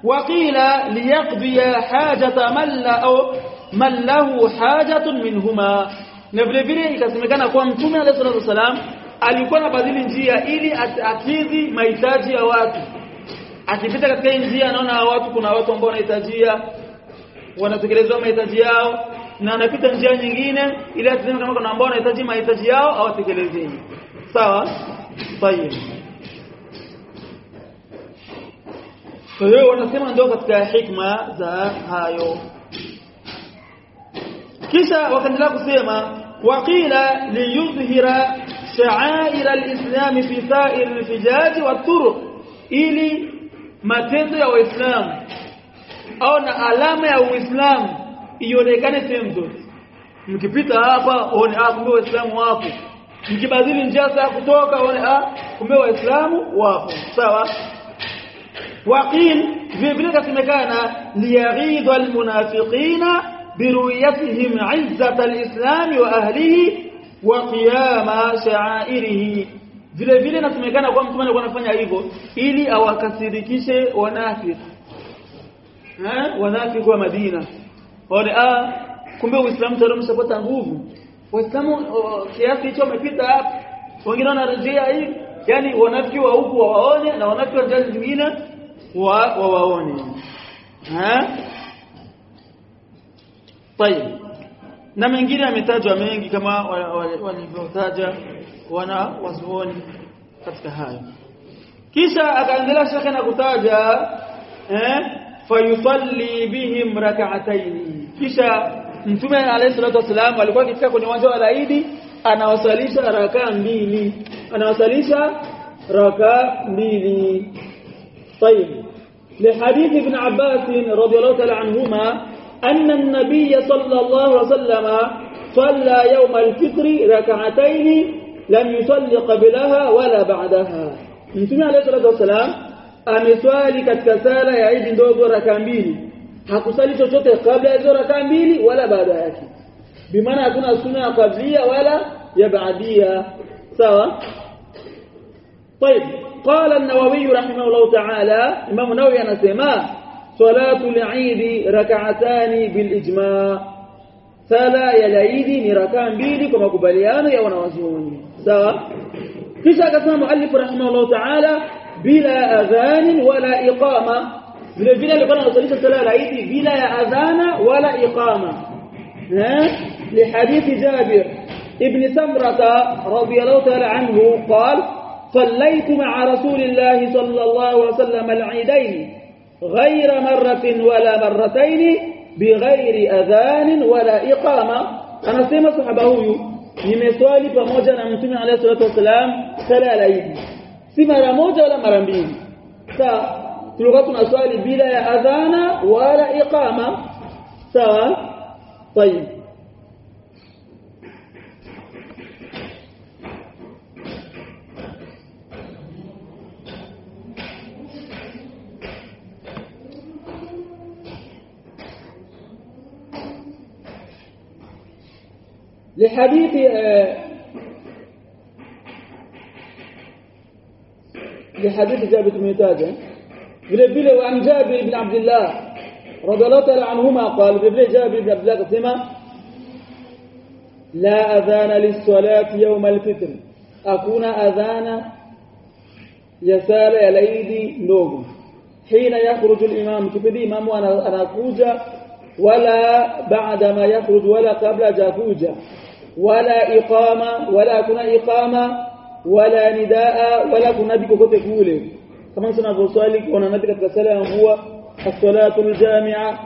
waqila liyaqdi hajata man la au man lahu hajatun minhuma na vile vile ikasemekana kuwa mtume alayhi salatu wasalam alikuwa anabadili njia ili akidhi mahitaji ya watu akipita katika hii njia anaona watu kuna watu ambao wanahitajia wanatekelezwa mahitaji yao na anapita njia nyingine ili atazame kama kuna ambao wanahitaji mahitaji yao au atekelezeni sawa? Tayeb kwa hiyo wanasema ndio katika hikma za hayo. Kisha wakaendelea kusema waqila liyudhhira sha'air al-islam fi sa'ir al-fijaj wa turuq ili matendo ya waislamu au na alama ya uislamu ionekane sehemu zote. Mkipita hapa uone ah kumbe waislamu wapo. Mkibadili njia za kutoka uone ah kumbe waislamu wapo. Sawa? Waqil vile vile kasemekana liyaghidha almunafiqina biruyatihim izzata alislam wa ahlihi wa qiyama sha'airihi vile vile nasemekana kwa mtume alikuwa anafanya hivyo ili awakasirikishe wanafiki eh wanafiki wa Madina wale ah kumbe uislamu tayari umeshapata nguvu waislamu kiasi hicho wamepita hapa wengine wanarejea hivi yani wanafiki wa huku wawaone na wanafiki wa njia zingine wa wawaone ha طيب na mengine yametajwa mengi kama walivyotaja wana wazuoni katika hayo kisha akaendelea shekhe na kutaja eh fayusalli bihim rak'atayn kisha mtume alayhi salatu wasalam alikuwa akifika kwenye uwanja wa Eid anawasalisha raka mbili anawasalisha raka mbili طيب لحديث ابن عباس رضي الله تعالى عنهما أن النبي صلى الله عليه وسلم صلى يوم الفطر ركعتين لم يصلي قبلها ولا بعدها. نسمع عليه الصلاة والسلام أمسوالي يا عيد دوغو ركامبيني حقصالي تشوتي قبل أزو ركامبيني ولا بعد أكي بمعنى أكون السنة قبلية ولا يبعدية. سوا طيب قال النووي رحمه الله تعالى إمام نووي أنا سيماه صلاة العيد ركعتان بالإجماع. صلاة العيد ركعان بيلي كما قبليان يا ونوازون سوا كيش أكسنا مؤلف رحمه الله تعالى بلا أذان ولا إقامة؟ من الجنة اللي قلنا صلاة العيد بلا أذان ولا إقامة. ها؟ لحديث جابر ابن سمرة رضي الله تعالى عنه قال صليت مع رسول الله صلى الله عليه وسلم العيدين. غير مرة ولا مرتين بغير أذان ولا إقامة. أنا سيما صحبه يمسوالي فموجة نمتمي عليه الصلاة والسلام سلا ليه سيما رموجة ولا مرمين. سا تلغطنا سوالي بلا أذان ولا إقامة. سا طيب. لحديث لحديث جابر بن تاجه vile vile وعن جابر بن عبد الله رضي الله تعالى عنهما قال vile جابر بن عبد الله قسم لا أذان للصلاة يوم الفطر أكون أذان يسال يا ليدي ndogo حين يخرج الإمام. kipindi imamu anakuja wala baada ma yakhruj wala kabla hajakuja iqama wala nidaa wala kuna nabii kokote kule kama tunavyoswali kuna nabii katika sala ya mvua as-salatu al-jami'a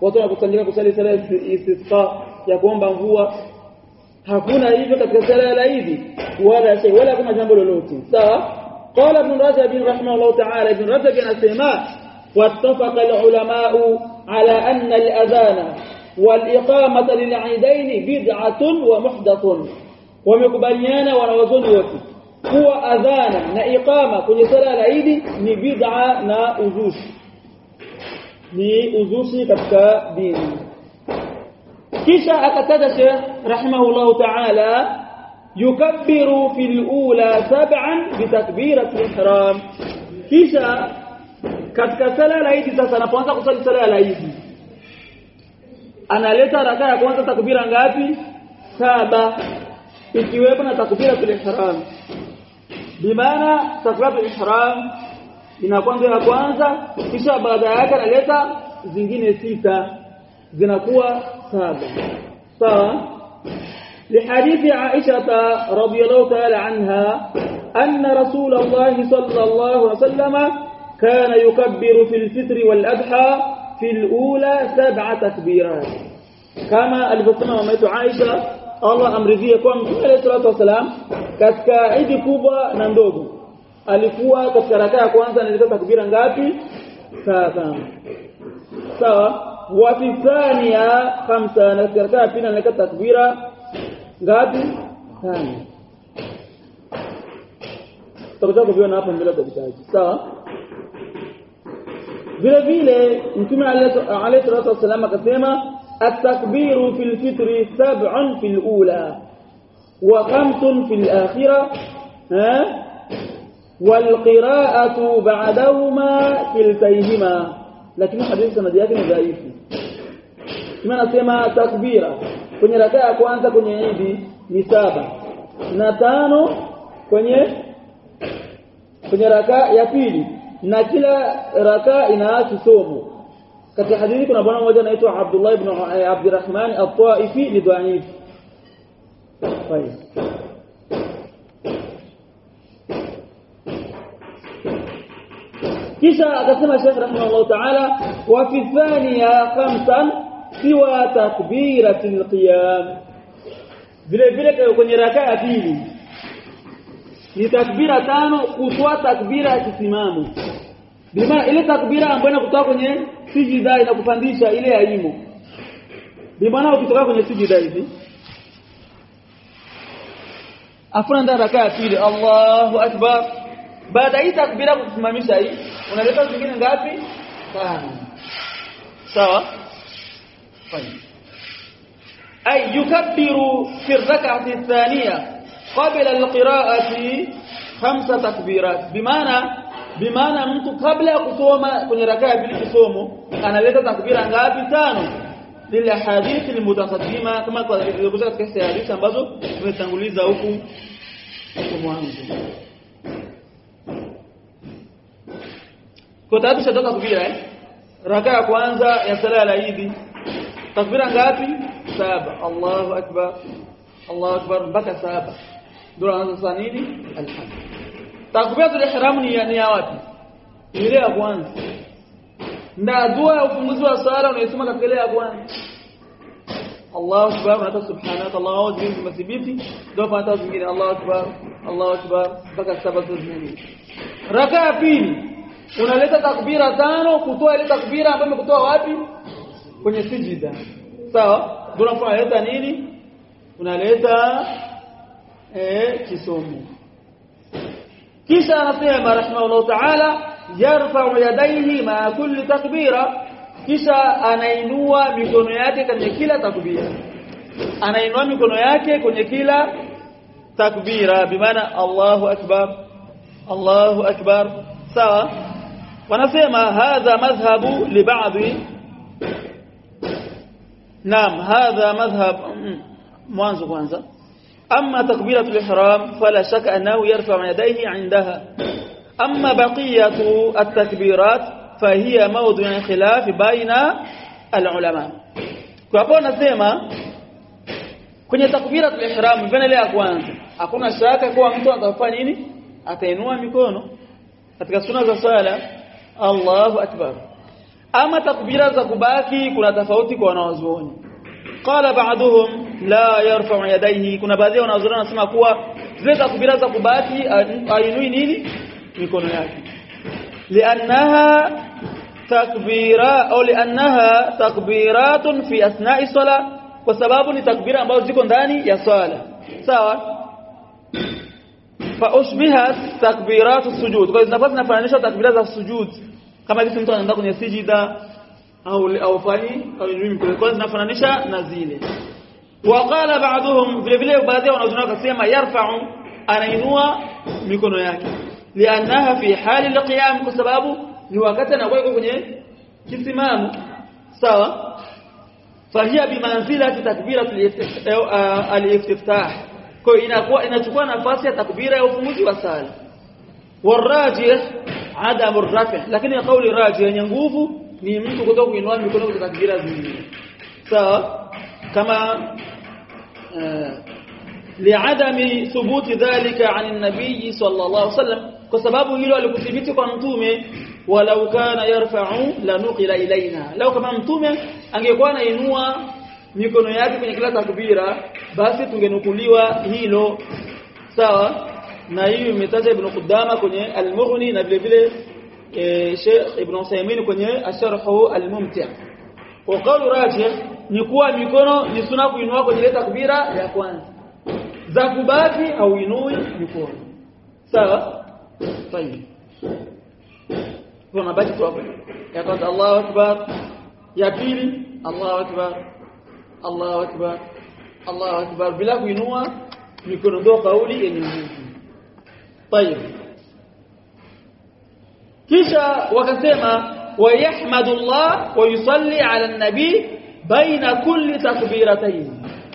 watu wanakusanyika kusali sala ya istisqa ya kuomba mvua hakuna hivyo katika sala ya Eid wala shay wala kuna jambo lolote sawa qala ibn rajab rahimahullah ta'ala ibn rajab anasema wattafaqa al-ulama على أن الأذان والإقامة للعيدين بدعة ومحدث. ومقبليانا ونوزون يوكي. هو أذانا نإقامة كل سلاة العيد نبدعة نأزوش نأزوش كبكا دين كيش أكتدش رحمه الله تعالى يكبر في الأولى سبعا بتكبيرة الإحرام. كيش كبكا سلاة العيد سنفوانسا قصة سلاة العيد كيش analeta raka ya kwanza takbira ngapi saba ikiwepo na takbira fil ihram bimaana takbira ihram inakuwa ya kwanza kisha baada yake analeta zingine sita zinakuwa saba sawa لحديث عائشة رضي الله تعالى عنها أن رسول الله صلى الله عليه وسلم كان يكبر في الفطر والأضحى في الأولى سبع تكبيرات كما الفصل مامت عائشة الله أمرذيه kwa mtume عليه الصلاة والسلام katika idi kubwa na ndogo alikuwa katika raka ya kwanza analeta takbira ngapi saba sawa wa fi thaniya khamsa na katika raka ya pili analeta takbira ngapi tano tutakuja kuviona hapa mbele tutahitaji sawa vile vile mtume alayhi salatu wasallam akasema at-takbiru fil fitri sab'un fil ula wa khamsun fil akhirah ha والقراءة بعدهما كلتيهما لكن حديث sanadi yake ni dhaifu kama nasema takbira kwenye rakaa ya kwanza kwenye idi ni saba na tano kwenye kwenye rakaa ya pili na kila rakaa ina kisomo katika hadithi kuna bwana mmoja anaitwa Abdullah ibn Abdurrahman at-Taifi ni dhaif طيب kisha akasema Sheikh rahimahullah ta'ala wa fi thaniya khamsan siwa takbiratil qiyam vile vile kwenye rakaa ya pili ni takbira tano kutoa takbira ya kisimamo bima ile takbira ambayo inakutoa kwenye sijida inakupandisha ile ya imo bima ukitoka kwenye sijida hivi afuna ndio rakaa ya pili Allahu akbar baada hii takbira kusimamisha hii unaleta zingine ngapi tano sawa أي يكبر في الركعة الثانية qabla alqiraati khamsa takbirat. Bimaana bimaana mtu kabla ya kusoma kwenye rakaa ya pili kisomo analeta takbira ngapi? Tano. Lile hadithi ni mutaqaddima kama kwa katika hadithi ambazo tumetanguliza huku huko mwanzo. Kwa tayari tushatoka takbira eh? Rakaa ya kwanza ya sala ya laidi takbira ngapi? Saba. Allahu akbar. Allahu akbar mpaka saba ndio anaanza sasa nini? Alhamd takbiratul ihram ni ni ya wapi? Ile ya kwanza. Na dua ya ufunguzi wa sala unaisema katika ile ya kwanza. Allahu akbar unata subhanaka Allahu akbar masibiti ndio pata zingine. Allahu akbar Allahu akbar mpaka saba zingine. Raka ya pili unaleta takbira tano kutoa ile takbira ambayo umekutoa wapi? Kwenye sijida. Sawa? Ndio unaleta nini? Unaleta eh kisomo kisha anasema rahimahullah ta'ala yarfa'u yadayhi ma kulli takbira kisha anainua mikono yake kwenye kila takbira anainua mikono yake kwenye kila takbira bimaana Allahu akbar Allahu akbar sawa wanasema hadha madhhabu li ba'dhi naam hadha madhhab mwanzo kwanza أما تقبيلة الإحرام فلا شك أنه يرفع يديه عندها. أما بقية التكبيرات فهي موضوع خلاف بين العلماء. كابون السيما كن تقبيلة الإحرام فين لي أكوان أكون الشاكة كوان أنتو أتفانيني أتينوا ميكونو أتكسونا ذا الله أكبر أما تقبيلة ذا كباكي كنا تفوتي كوانا وزوني قال بعضهم la yarfa'u yadayhi kuna baadhi wanazuoni wanasema kuwa zile takbira za kubaki ainui nini mikono yake liannaha takbira au liannaha takbiratun fi asna'i sala kwa sababu ni takbira ambazo ziko ndani ya swala sawa fa ushbihat takbiratu sujud kwa zinakuwa zinafananishwa takbira za sujud kama jinsi mtu anaenda kwenye sijida au au fani au nini kwa zinafananisha na zile yarfa'u anainua mikono yake liannaha fi hali alqiyam kwa sababu ni wakati anakuwa kwenye kisimamo sawa fahia bimanzilati takbiratu al-istiftah kwa inakuwa inachukua nafasi ya takbira ya ufunguzi wa sala warajih adamu rafi lakini kauli rajih yenye nguvu ni mtu kutoka kuinua mikono kwa takbira zingine sawa kama liadami thubuti dhalika an an-nabiy sallallahu alaihi wasallam kwa sababu hilo alikuthibiti kwa mtume walau kana yarfa'u la nuqila ilaina lau kama mtume angekuwa anainua mikono yake kwenye kila takbira basi tungenukuliwa hilo sawa na hiyo imetaja ibn Qudama kwenye al-Mughni na vile vile Sheikh Ibn Uthaymeen kwenye Asharhu al-Mumti' kwa kauli rajih ni kuwa mikono ni sunna kuinua kwenye ile takbira ya kwanza za kubaki au inui mikono sawa طيب kuna baki tu hapo ya kwanza Allahu akbar ya pili Allahu akbar Allahu akbar Allahu akbar bila kuinua mikono ndio kauli yenye nguvu طيب kisha wakasema ويحمد الله ويصلي على النبي بين كل تكبيرتين.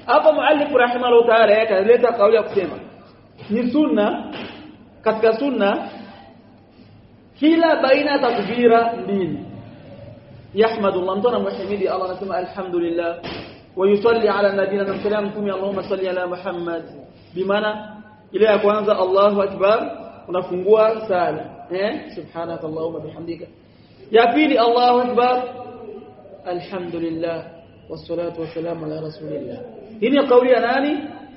أبا معلق رحمه الله تعالى ليتا قولي أكسيما سنة كتك سنة كلا بين تكبيرة دين يحمد الله. انتنا محمد الله نسمى الحمد لله. ويصلي على النبينا نمسلامكم يا اللهم صلي على محمد. بمعنى إلي أكوانزا الله أكبر. ونفنقوا سالة إيه؟ سبحانه الله وبحمدك. يا فيدي الله أكبر. الحمد لله. والصلاة والسلام على رسول الله. هنا قولي أناني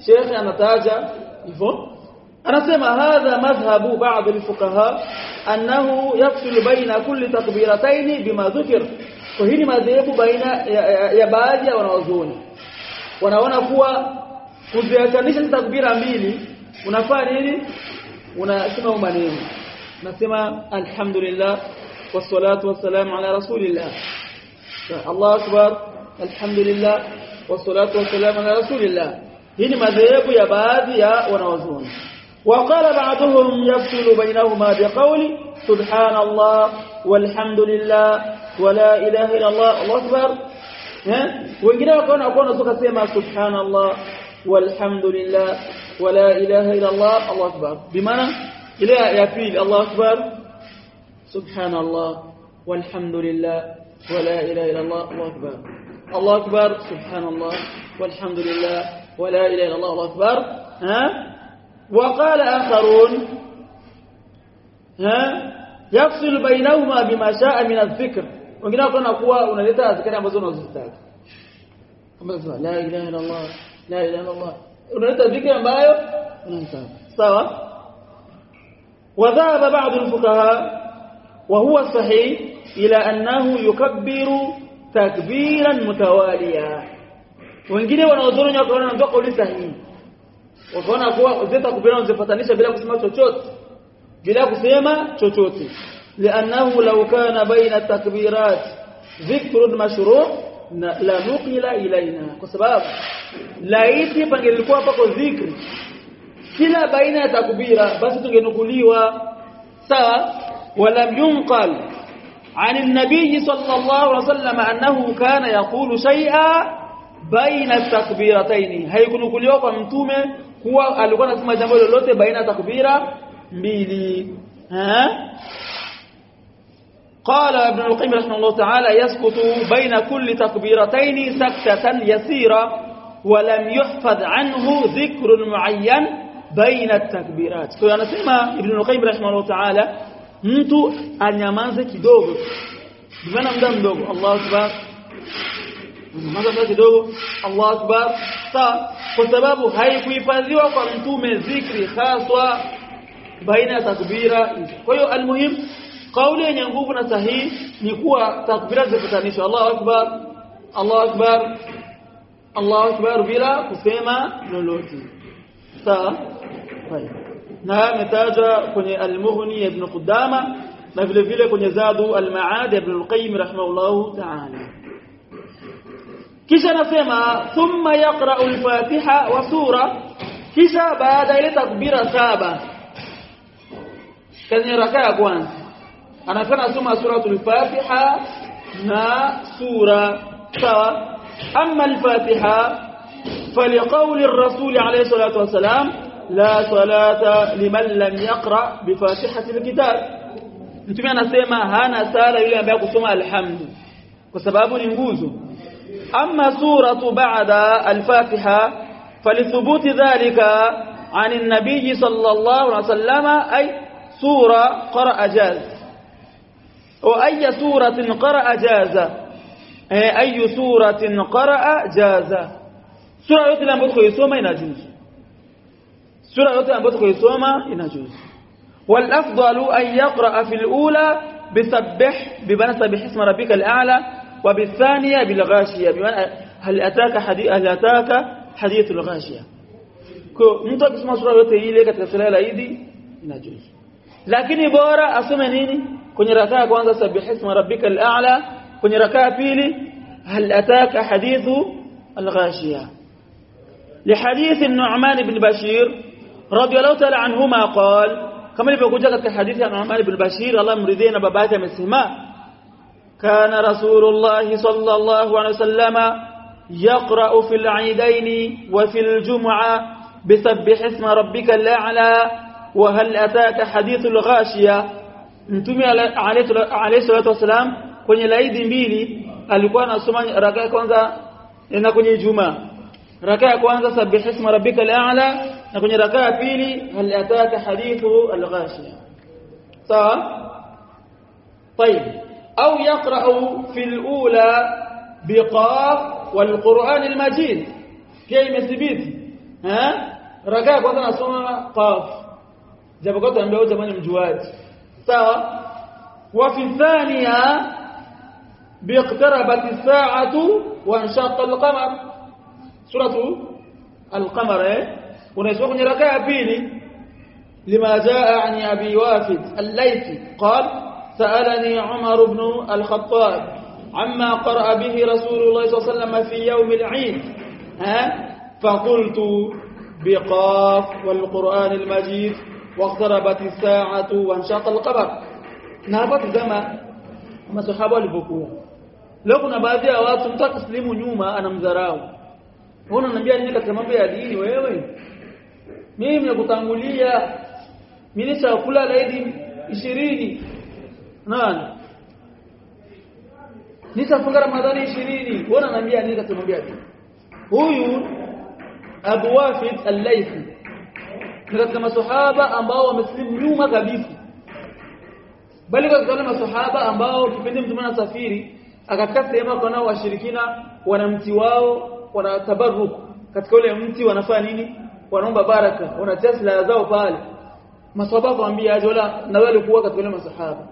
شيخ أنا تاجع أنا سمع هذا مذهب بعض الفقهاء أنه يفصل بين كل تقبيرتين بما ذكر. وهنا مذهب بين يبادي ونوزون. ونوانا فوا كذلك تقبير ميلي ونفعل ونسمع منين نسمع الحمد لله والصلاة والسلام على رسول الله. الله أكبر. الحمد لله والصلاة والسلام على رسول الله هنا مذيب يا بادي يا ونوزون وقال بعضهم يفصل بينهما بقول سبحان الله والحمد لله ولا إله إلا الله الله أكبر وإن كنا أقول نسوك سيما سبحان الله والحمد لله ولا إله إلا الله الله أكبر بمعنى إلى يا فيل الله أكبر سبحان الله والحمد لله ولا إله إلا الله الله أكبر الله أكبر سبحان الله والحمد لله ولا إله إلا الله الله أكبر. ها؟ وقال آخرون ها؟ يفصل بينهما بما شاء من الذكر. وقلنا قلنا قوة ونذيتا أذكر أمزون وزيتاك أمزون لا إله إلا الله لا إله إلا الله. ونذيتا ذكر أم بايو؟ وذهب بعض الفقهاء وهو صحيح إلى أنه يكبر takbiran mutawalia wengine wanaodhuru wakaona ndio kauli sahihi wakaona kuwa zeta kubira unzipatanisha bila kusema chochote. Bila kusema chochote. Li'annahu law kana baina takbirat. Dhikrun mashru' la nuqila ilaina kwa sababu laiti pangelikuwa pako dhikri kila baina ya takbira basi tungenukuliwa. Sawa walam yunqal. عن النبي صلى الله عليه وسلم أنه كان يقول شيئا بين التكبيرتين. haikunukuliwa kwa mtume kuwa alikuwa anasema jambo lolote baina takbira mbili ha قال ابن القيم رحمه الله تعالى يسقط بين كل تكبيرتين سكتة يسيرة ولم يحفظ عنه ذكر معين بين التكبيرات. kwa anasema ibn al-qayyim rahimahullah ta'ala mtu anyamaze kidogo bwana muda mdogo Allahu akbar Mwanzo kidogo Allahu akbar sawa kwa sababu haikuhifadhiwa kwa mtume zikri haswa baina ya takbira kwa hiyo almuhim kauli yenye nguvu na sahihi ni kuwa takbira zifutanishwe Allahu akbar Allahu akbar Allahu akbar bila kusema lolote sawa na ametaja kwenye al-Mughni ibn Qudama na vile vile kwenye Zadu al-Ma'ad ibn al-Qayyim rahimahullahu ta'ala kisha nasema thumma yaqra'u al-Fatiha wa sura kisha baada ile takbira saba kwenye raka ya kwanza anafanya soma suratul Fatiha na sura sawa amma al-Fatiha فلقول الرسول عليه الصلاة والسلام لا صلاة لمن لم يقرأ بفاتحة الكتاب. نتمنى نسمع هانا سالا يلي أبيك سمع الحمد وسباب inajuzu أما سورة بعد الفاتحة فلثبوت ذلك عن النبي صلى الله عليه وسلم أي سورة قرأ جاز وأي سورة قرأ جاز أي سورة قرأ جاز سورة يتلم بدخل يسوم أين جنسه سورة يوتي أنبوت خير سوما ينجوز والأفضل أن يقرأ في الأولى بسبح ببنى سبح اسم ربك الأعلى وبالثانية بالغاشية. بمعنى هل أتاك حديث هل أتاك حديث الغاشية. كو متو اسم سورة يوتي إيه لك تكسل هلا ينجوز لكن بورا أسمى نيني كوني ركاة سبح اسم ربك الأعلى kwenye rakaa ya pili هل أتاك حديث الغاشية؟ لحديث النعمان بن بشير رضي الله تعالى عنهما قال كما يقول لك الحديث عن عمر بن بشير الله مريدين بابات من السماء كان رسول الله صلى الله عليه وسلم يقرأ في العيدين وفي الجمعة بسبح اسم ربك الأعلى وهل أتاك حديث الغاشية؟ نتمي عليه الصلاة والسلام كوني يلايد بيلي ألقوان أسمان ركاكونزا إنا كوني جمعة. ركعه كwanza سبح اسم ربك الأعلى. وفي ركعة الثانية هل أتاك حديث الغاشية؟ صح؟ طيب. أو يقرأ في الأولى بقاف والقرآن المجيد. كي مثبت ها؟ ركعه كwanza نسوم قاف. جابكوا تعملوا يا زمان الجواد. صح؟ وفي الثانية باقتربت الساعة وانشق القمر. Suratu al-qamar eh unaisoma kwenye raka ya pili lima jaa an abi wafid al-laythi qala سألني عمر بن الخطاب عما قرأ به رسول الله صلى الله عليه وسلم في يوم العيد ها فقلت بقاف والقرآن المجيد واقتربت الساعة وانشق القمر نابت زما masahaba walivyokuwa leo kuna baadhi ya watu mtu akislimu nyuma anamdharau Mbona unaniambia nini katika mambo ya dini wewe? Mimi nakutangulia Mimi nishakula laidi 20. Nani? Nishafunga Ramadhani 20. Mbona unaniambia nini katika mambo ya dini? Huyu Abu Wafid Al-Laythi katika masahaba ambao wameslimu nyuma kabisa. Bali katika masahaba ambao kipindi mtume anasafiri akafika sehemu kwa nao washirikina wanamti wao wana tabarruk katika ule mti wanafanya nini? Wanaomba baraka wanatia silaha zao pale. Maswahaba waambia aje wala na wale kuwa katika wale masahaba.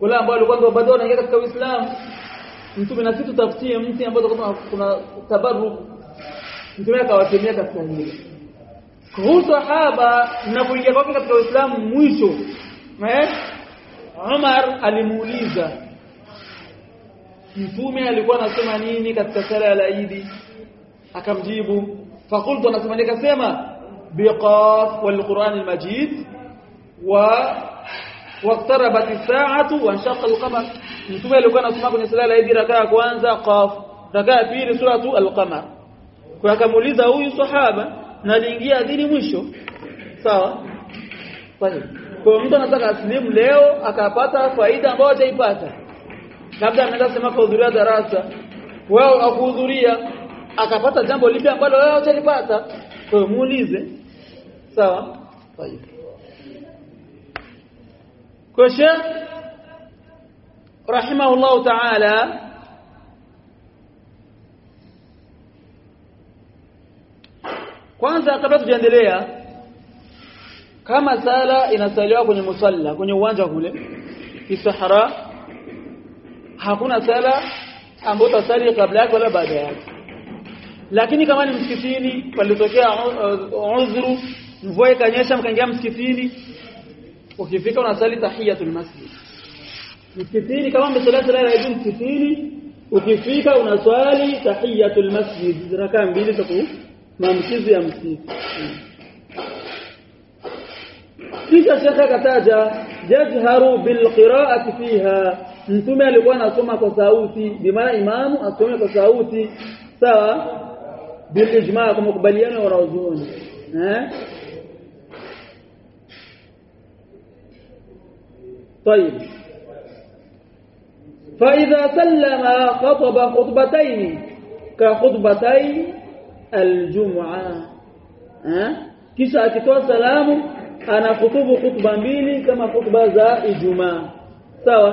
Wale ambao walikuwa bado wanaingia katika Uislamu. Mtume na sisi tutafutie mti ambao kuna, tabarruk. Mtume akawatemea katika hilo kwa sahaba na kuingia kwake katika Uislamu mwisho eh? Umar alimuuliza mtume alikuwa anasema nini katika sala ya Eid akamjibu faqultu anasema nikasema biqaf walquran almajid wa waqtarabat as-sa'atu wa shaqqa al-qamar mtume alikuwa anasoma kwenye sala raka ya kwanza qaf raka ya pili suratu al-qamar kwa akamuuliza huyu sahaba na aliingia dini mwisho? Sawa. Kwani Kwa mtu anataka aslimu leo akapata faida ambayo hajaipata. Labda ameenda sema kuhudhuria darasa, wao akuhudhuria akapata jambo lipi ambalo wewe hujalipata. Kwa muulize. Sawa? tayeb Kwa rahimahullah ta'ala kwanza kabla tujaendelea kama sala inasaliwa kwenye musalla kwenye uwanja kule fi sahara hakuna sala ambayo tasali kabla yake wala baada yake lakini kama ni msikitini palitokea udhuru mvua ikanyesha mkaingia msikitini ukifika unasali tahiyatul masjid. Msikitini kama msala sala ya msikitini ukifika unaswali tahiyatul masjid. Rakaa mbili za maamkizi ya msikiti. Kisha shekha kataja yajharu bilqira'ati fiha. Mtume alikuwa anasoma kwa sauti bimaana imamu asome kwa sauti sawa بالإجماع مقبلين ورازون طيب. فإذا سلم خطب خطبتين كخطبتي الجمعة. ها؟ كيسا أكتوى سلام أنا خطب خطبة بيلي كما خطبة زائد زائجما سواء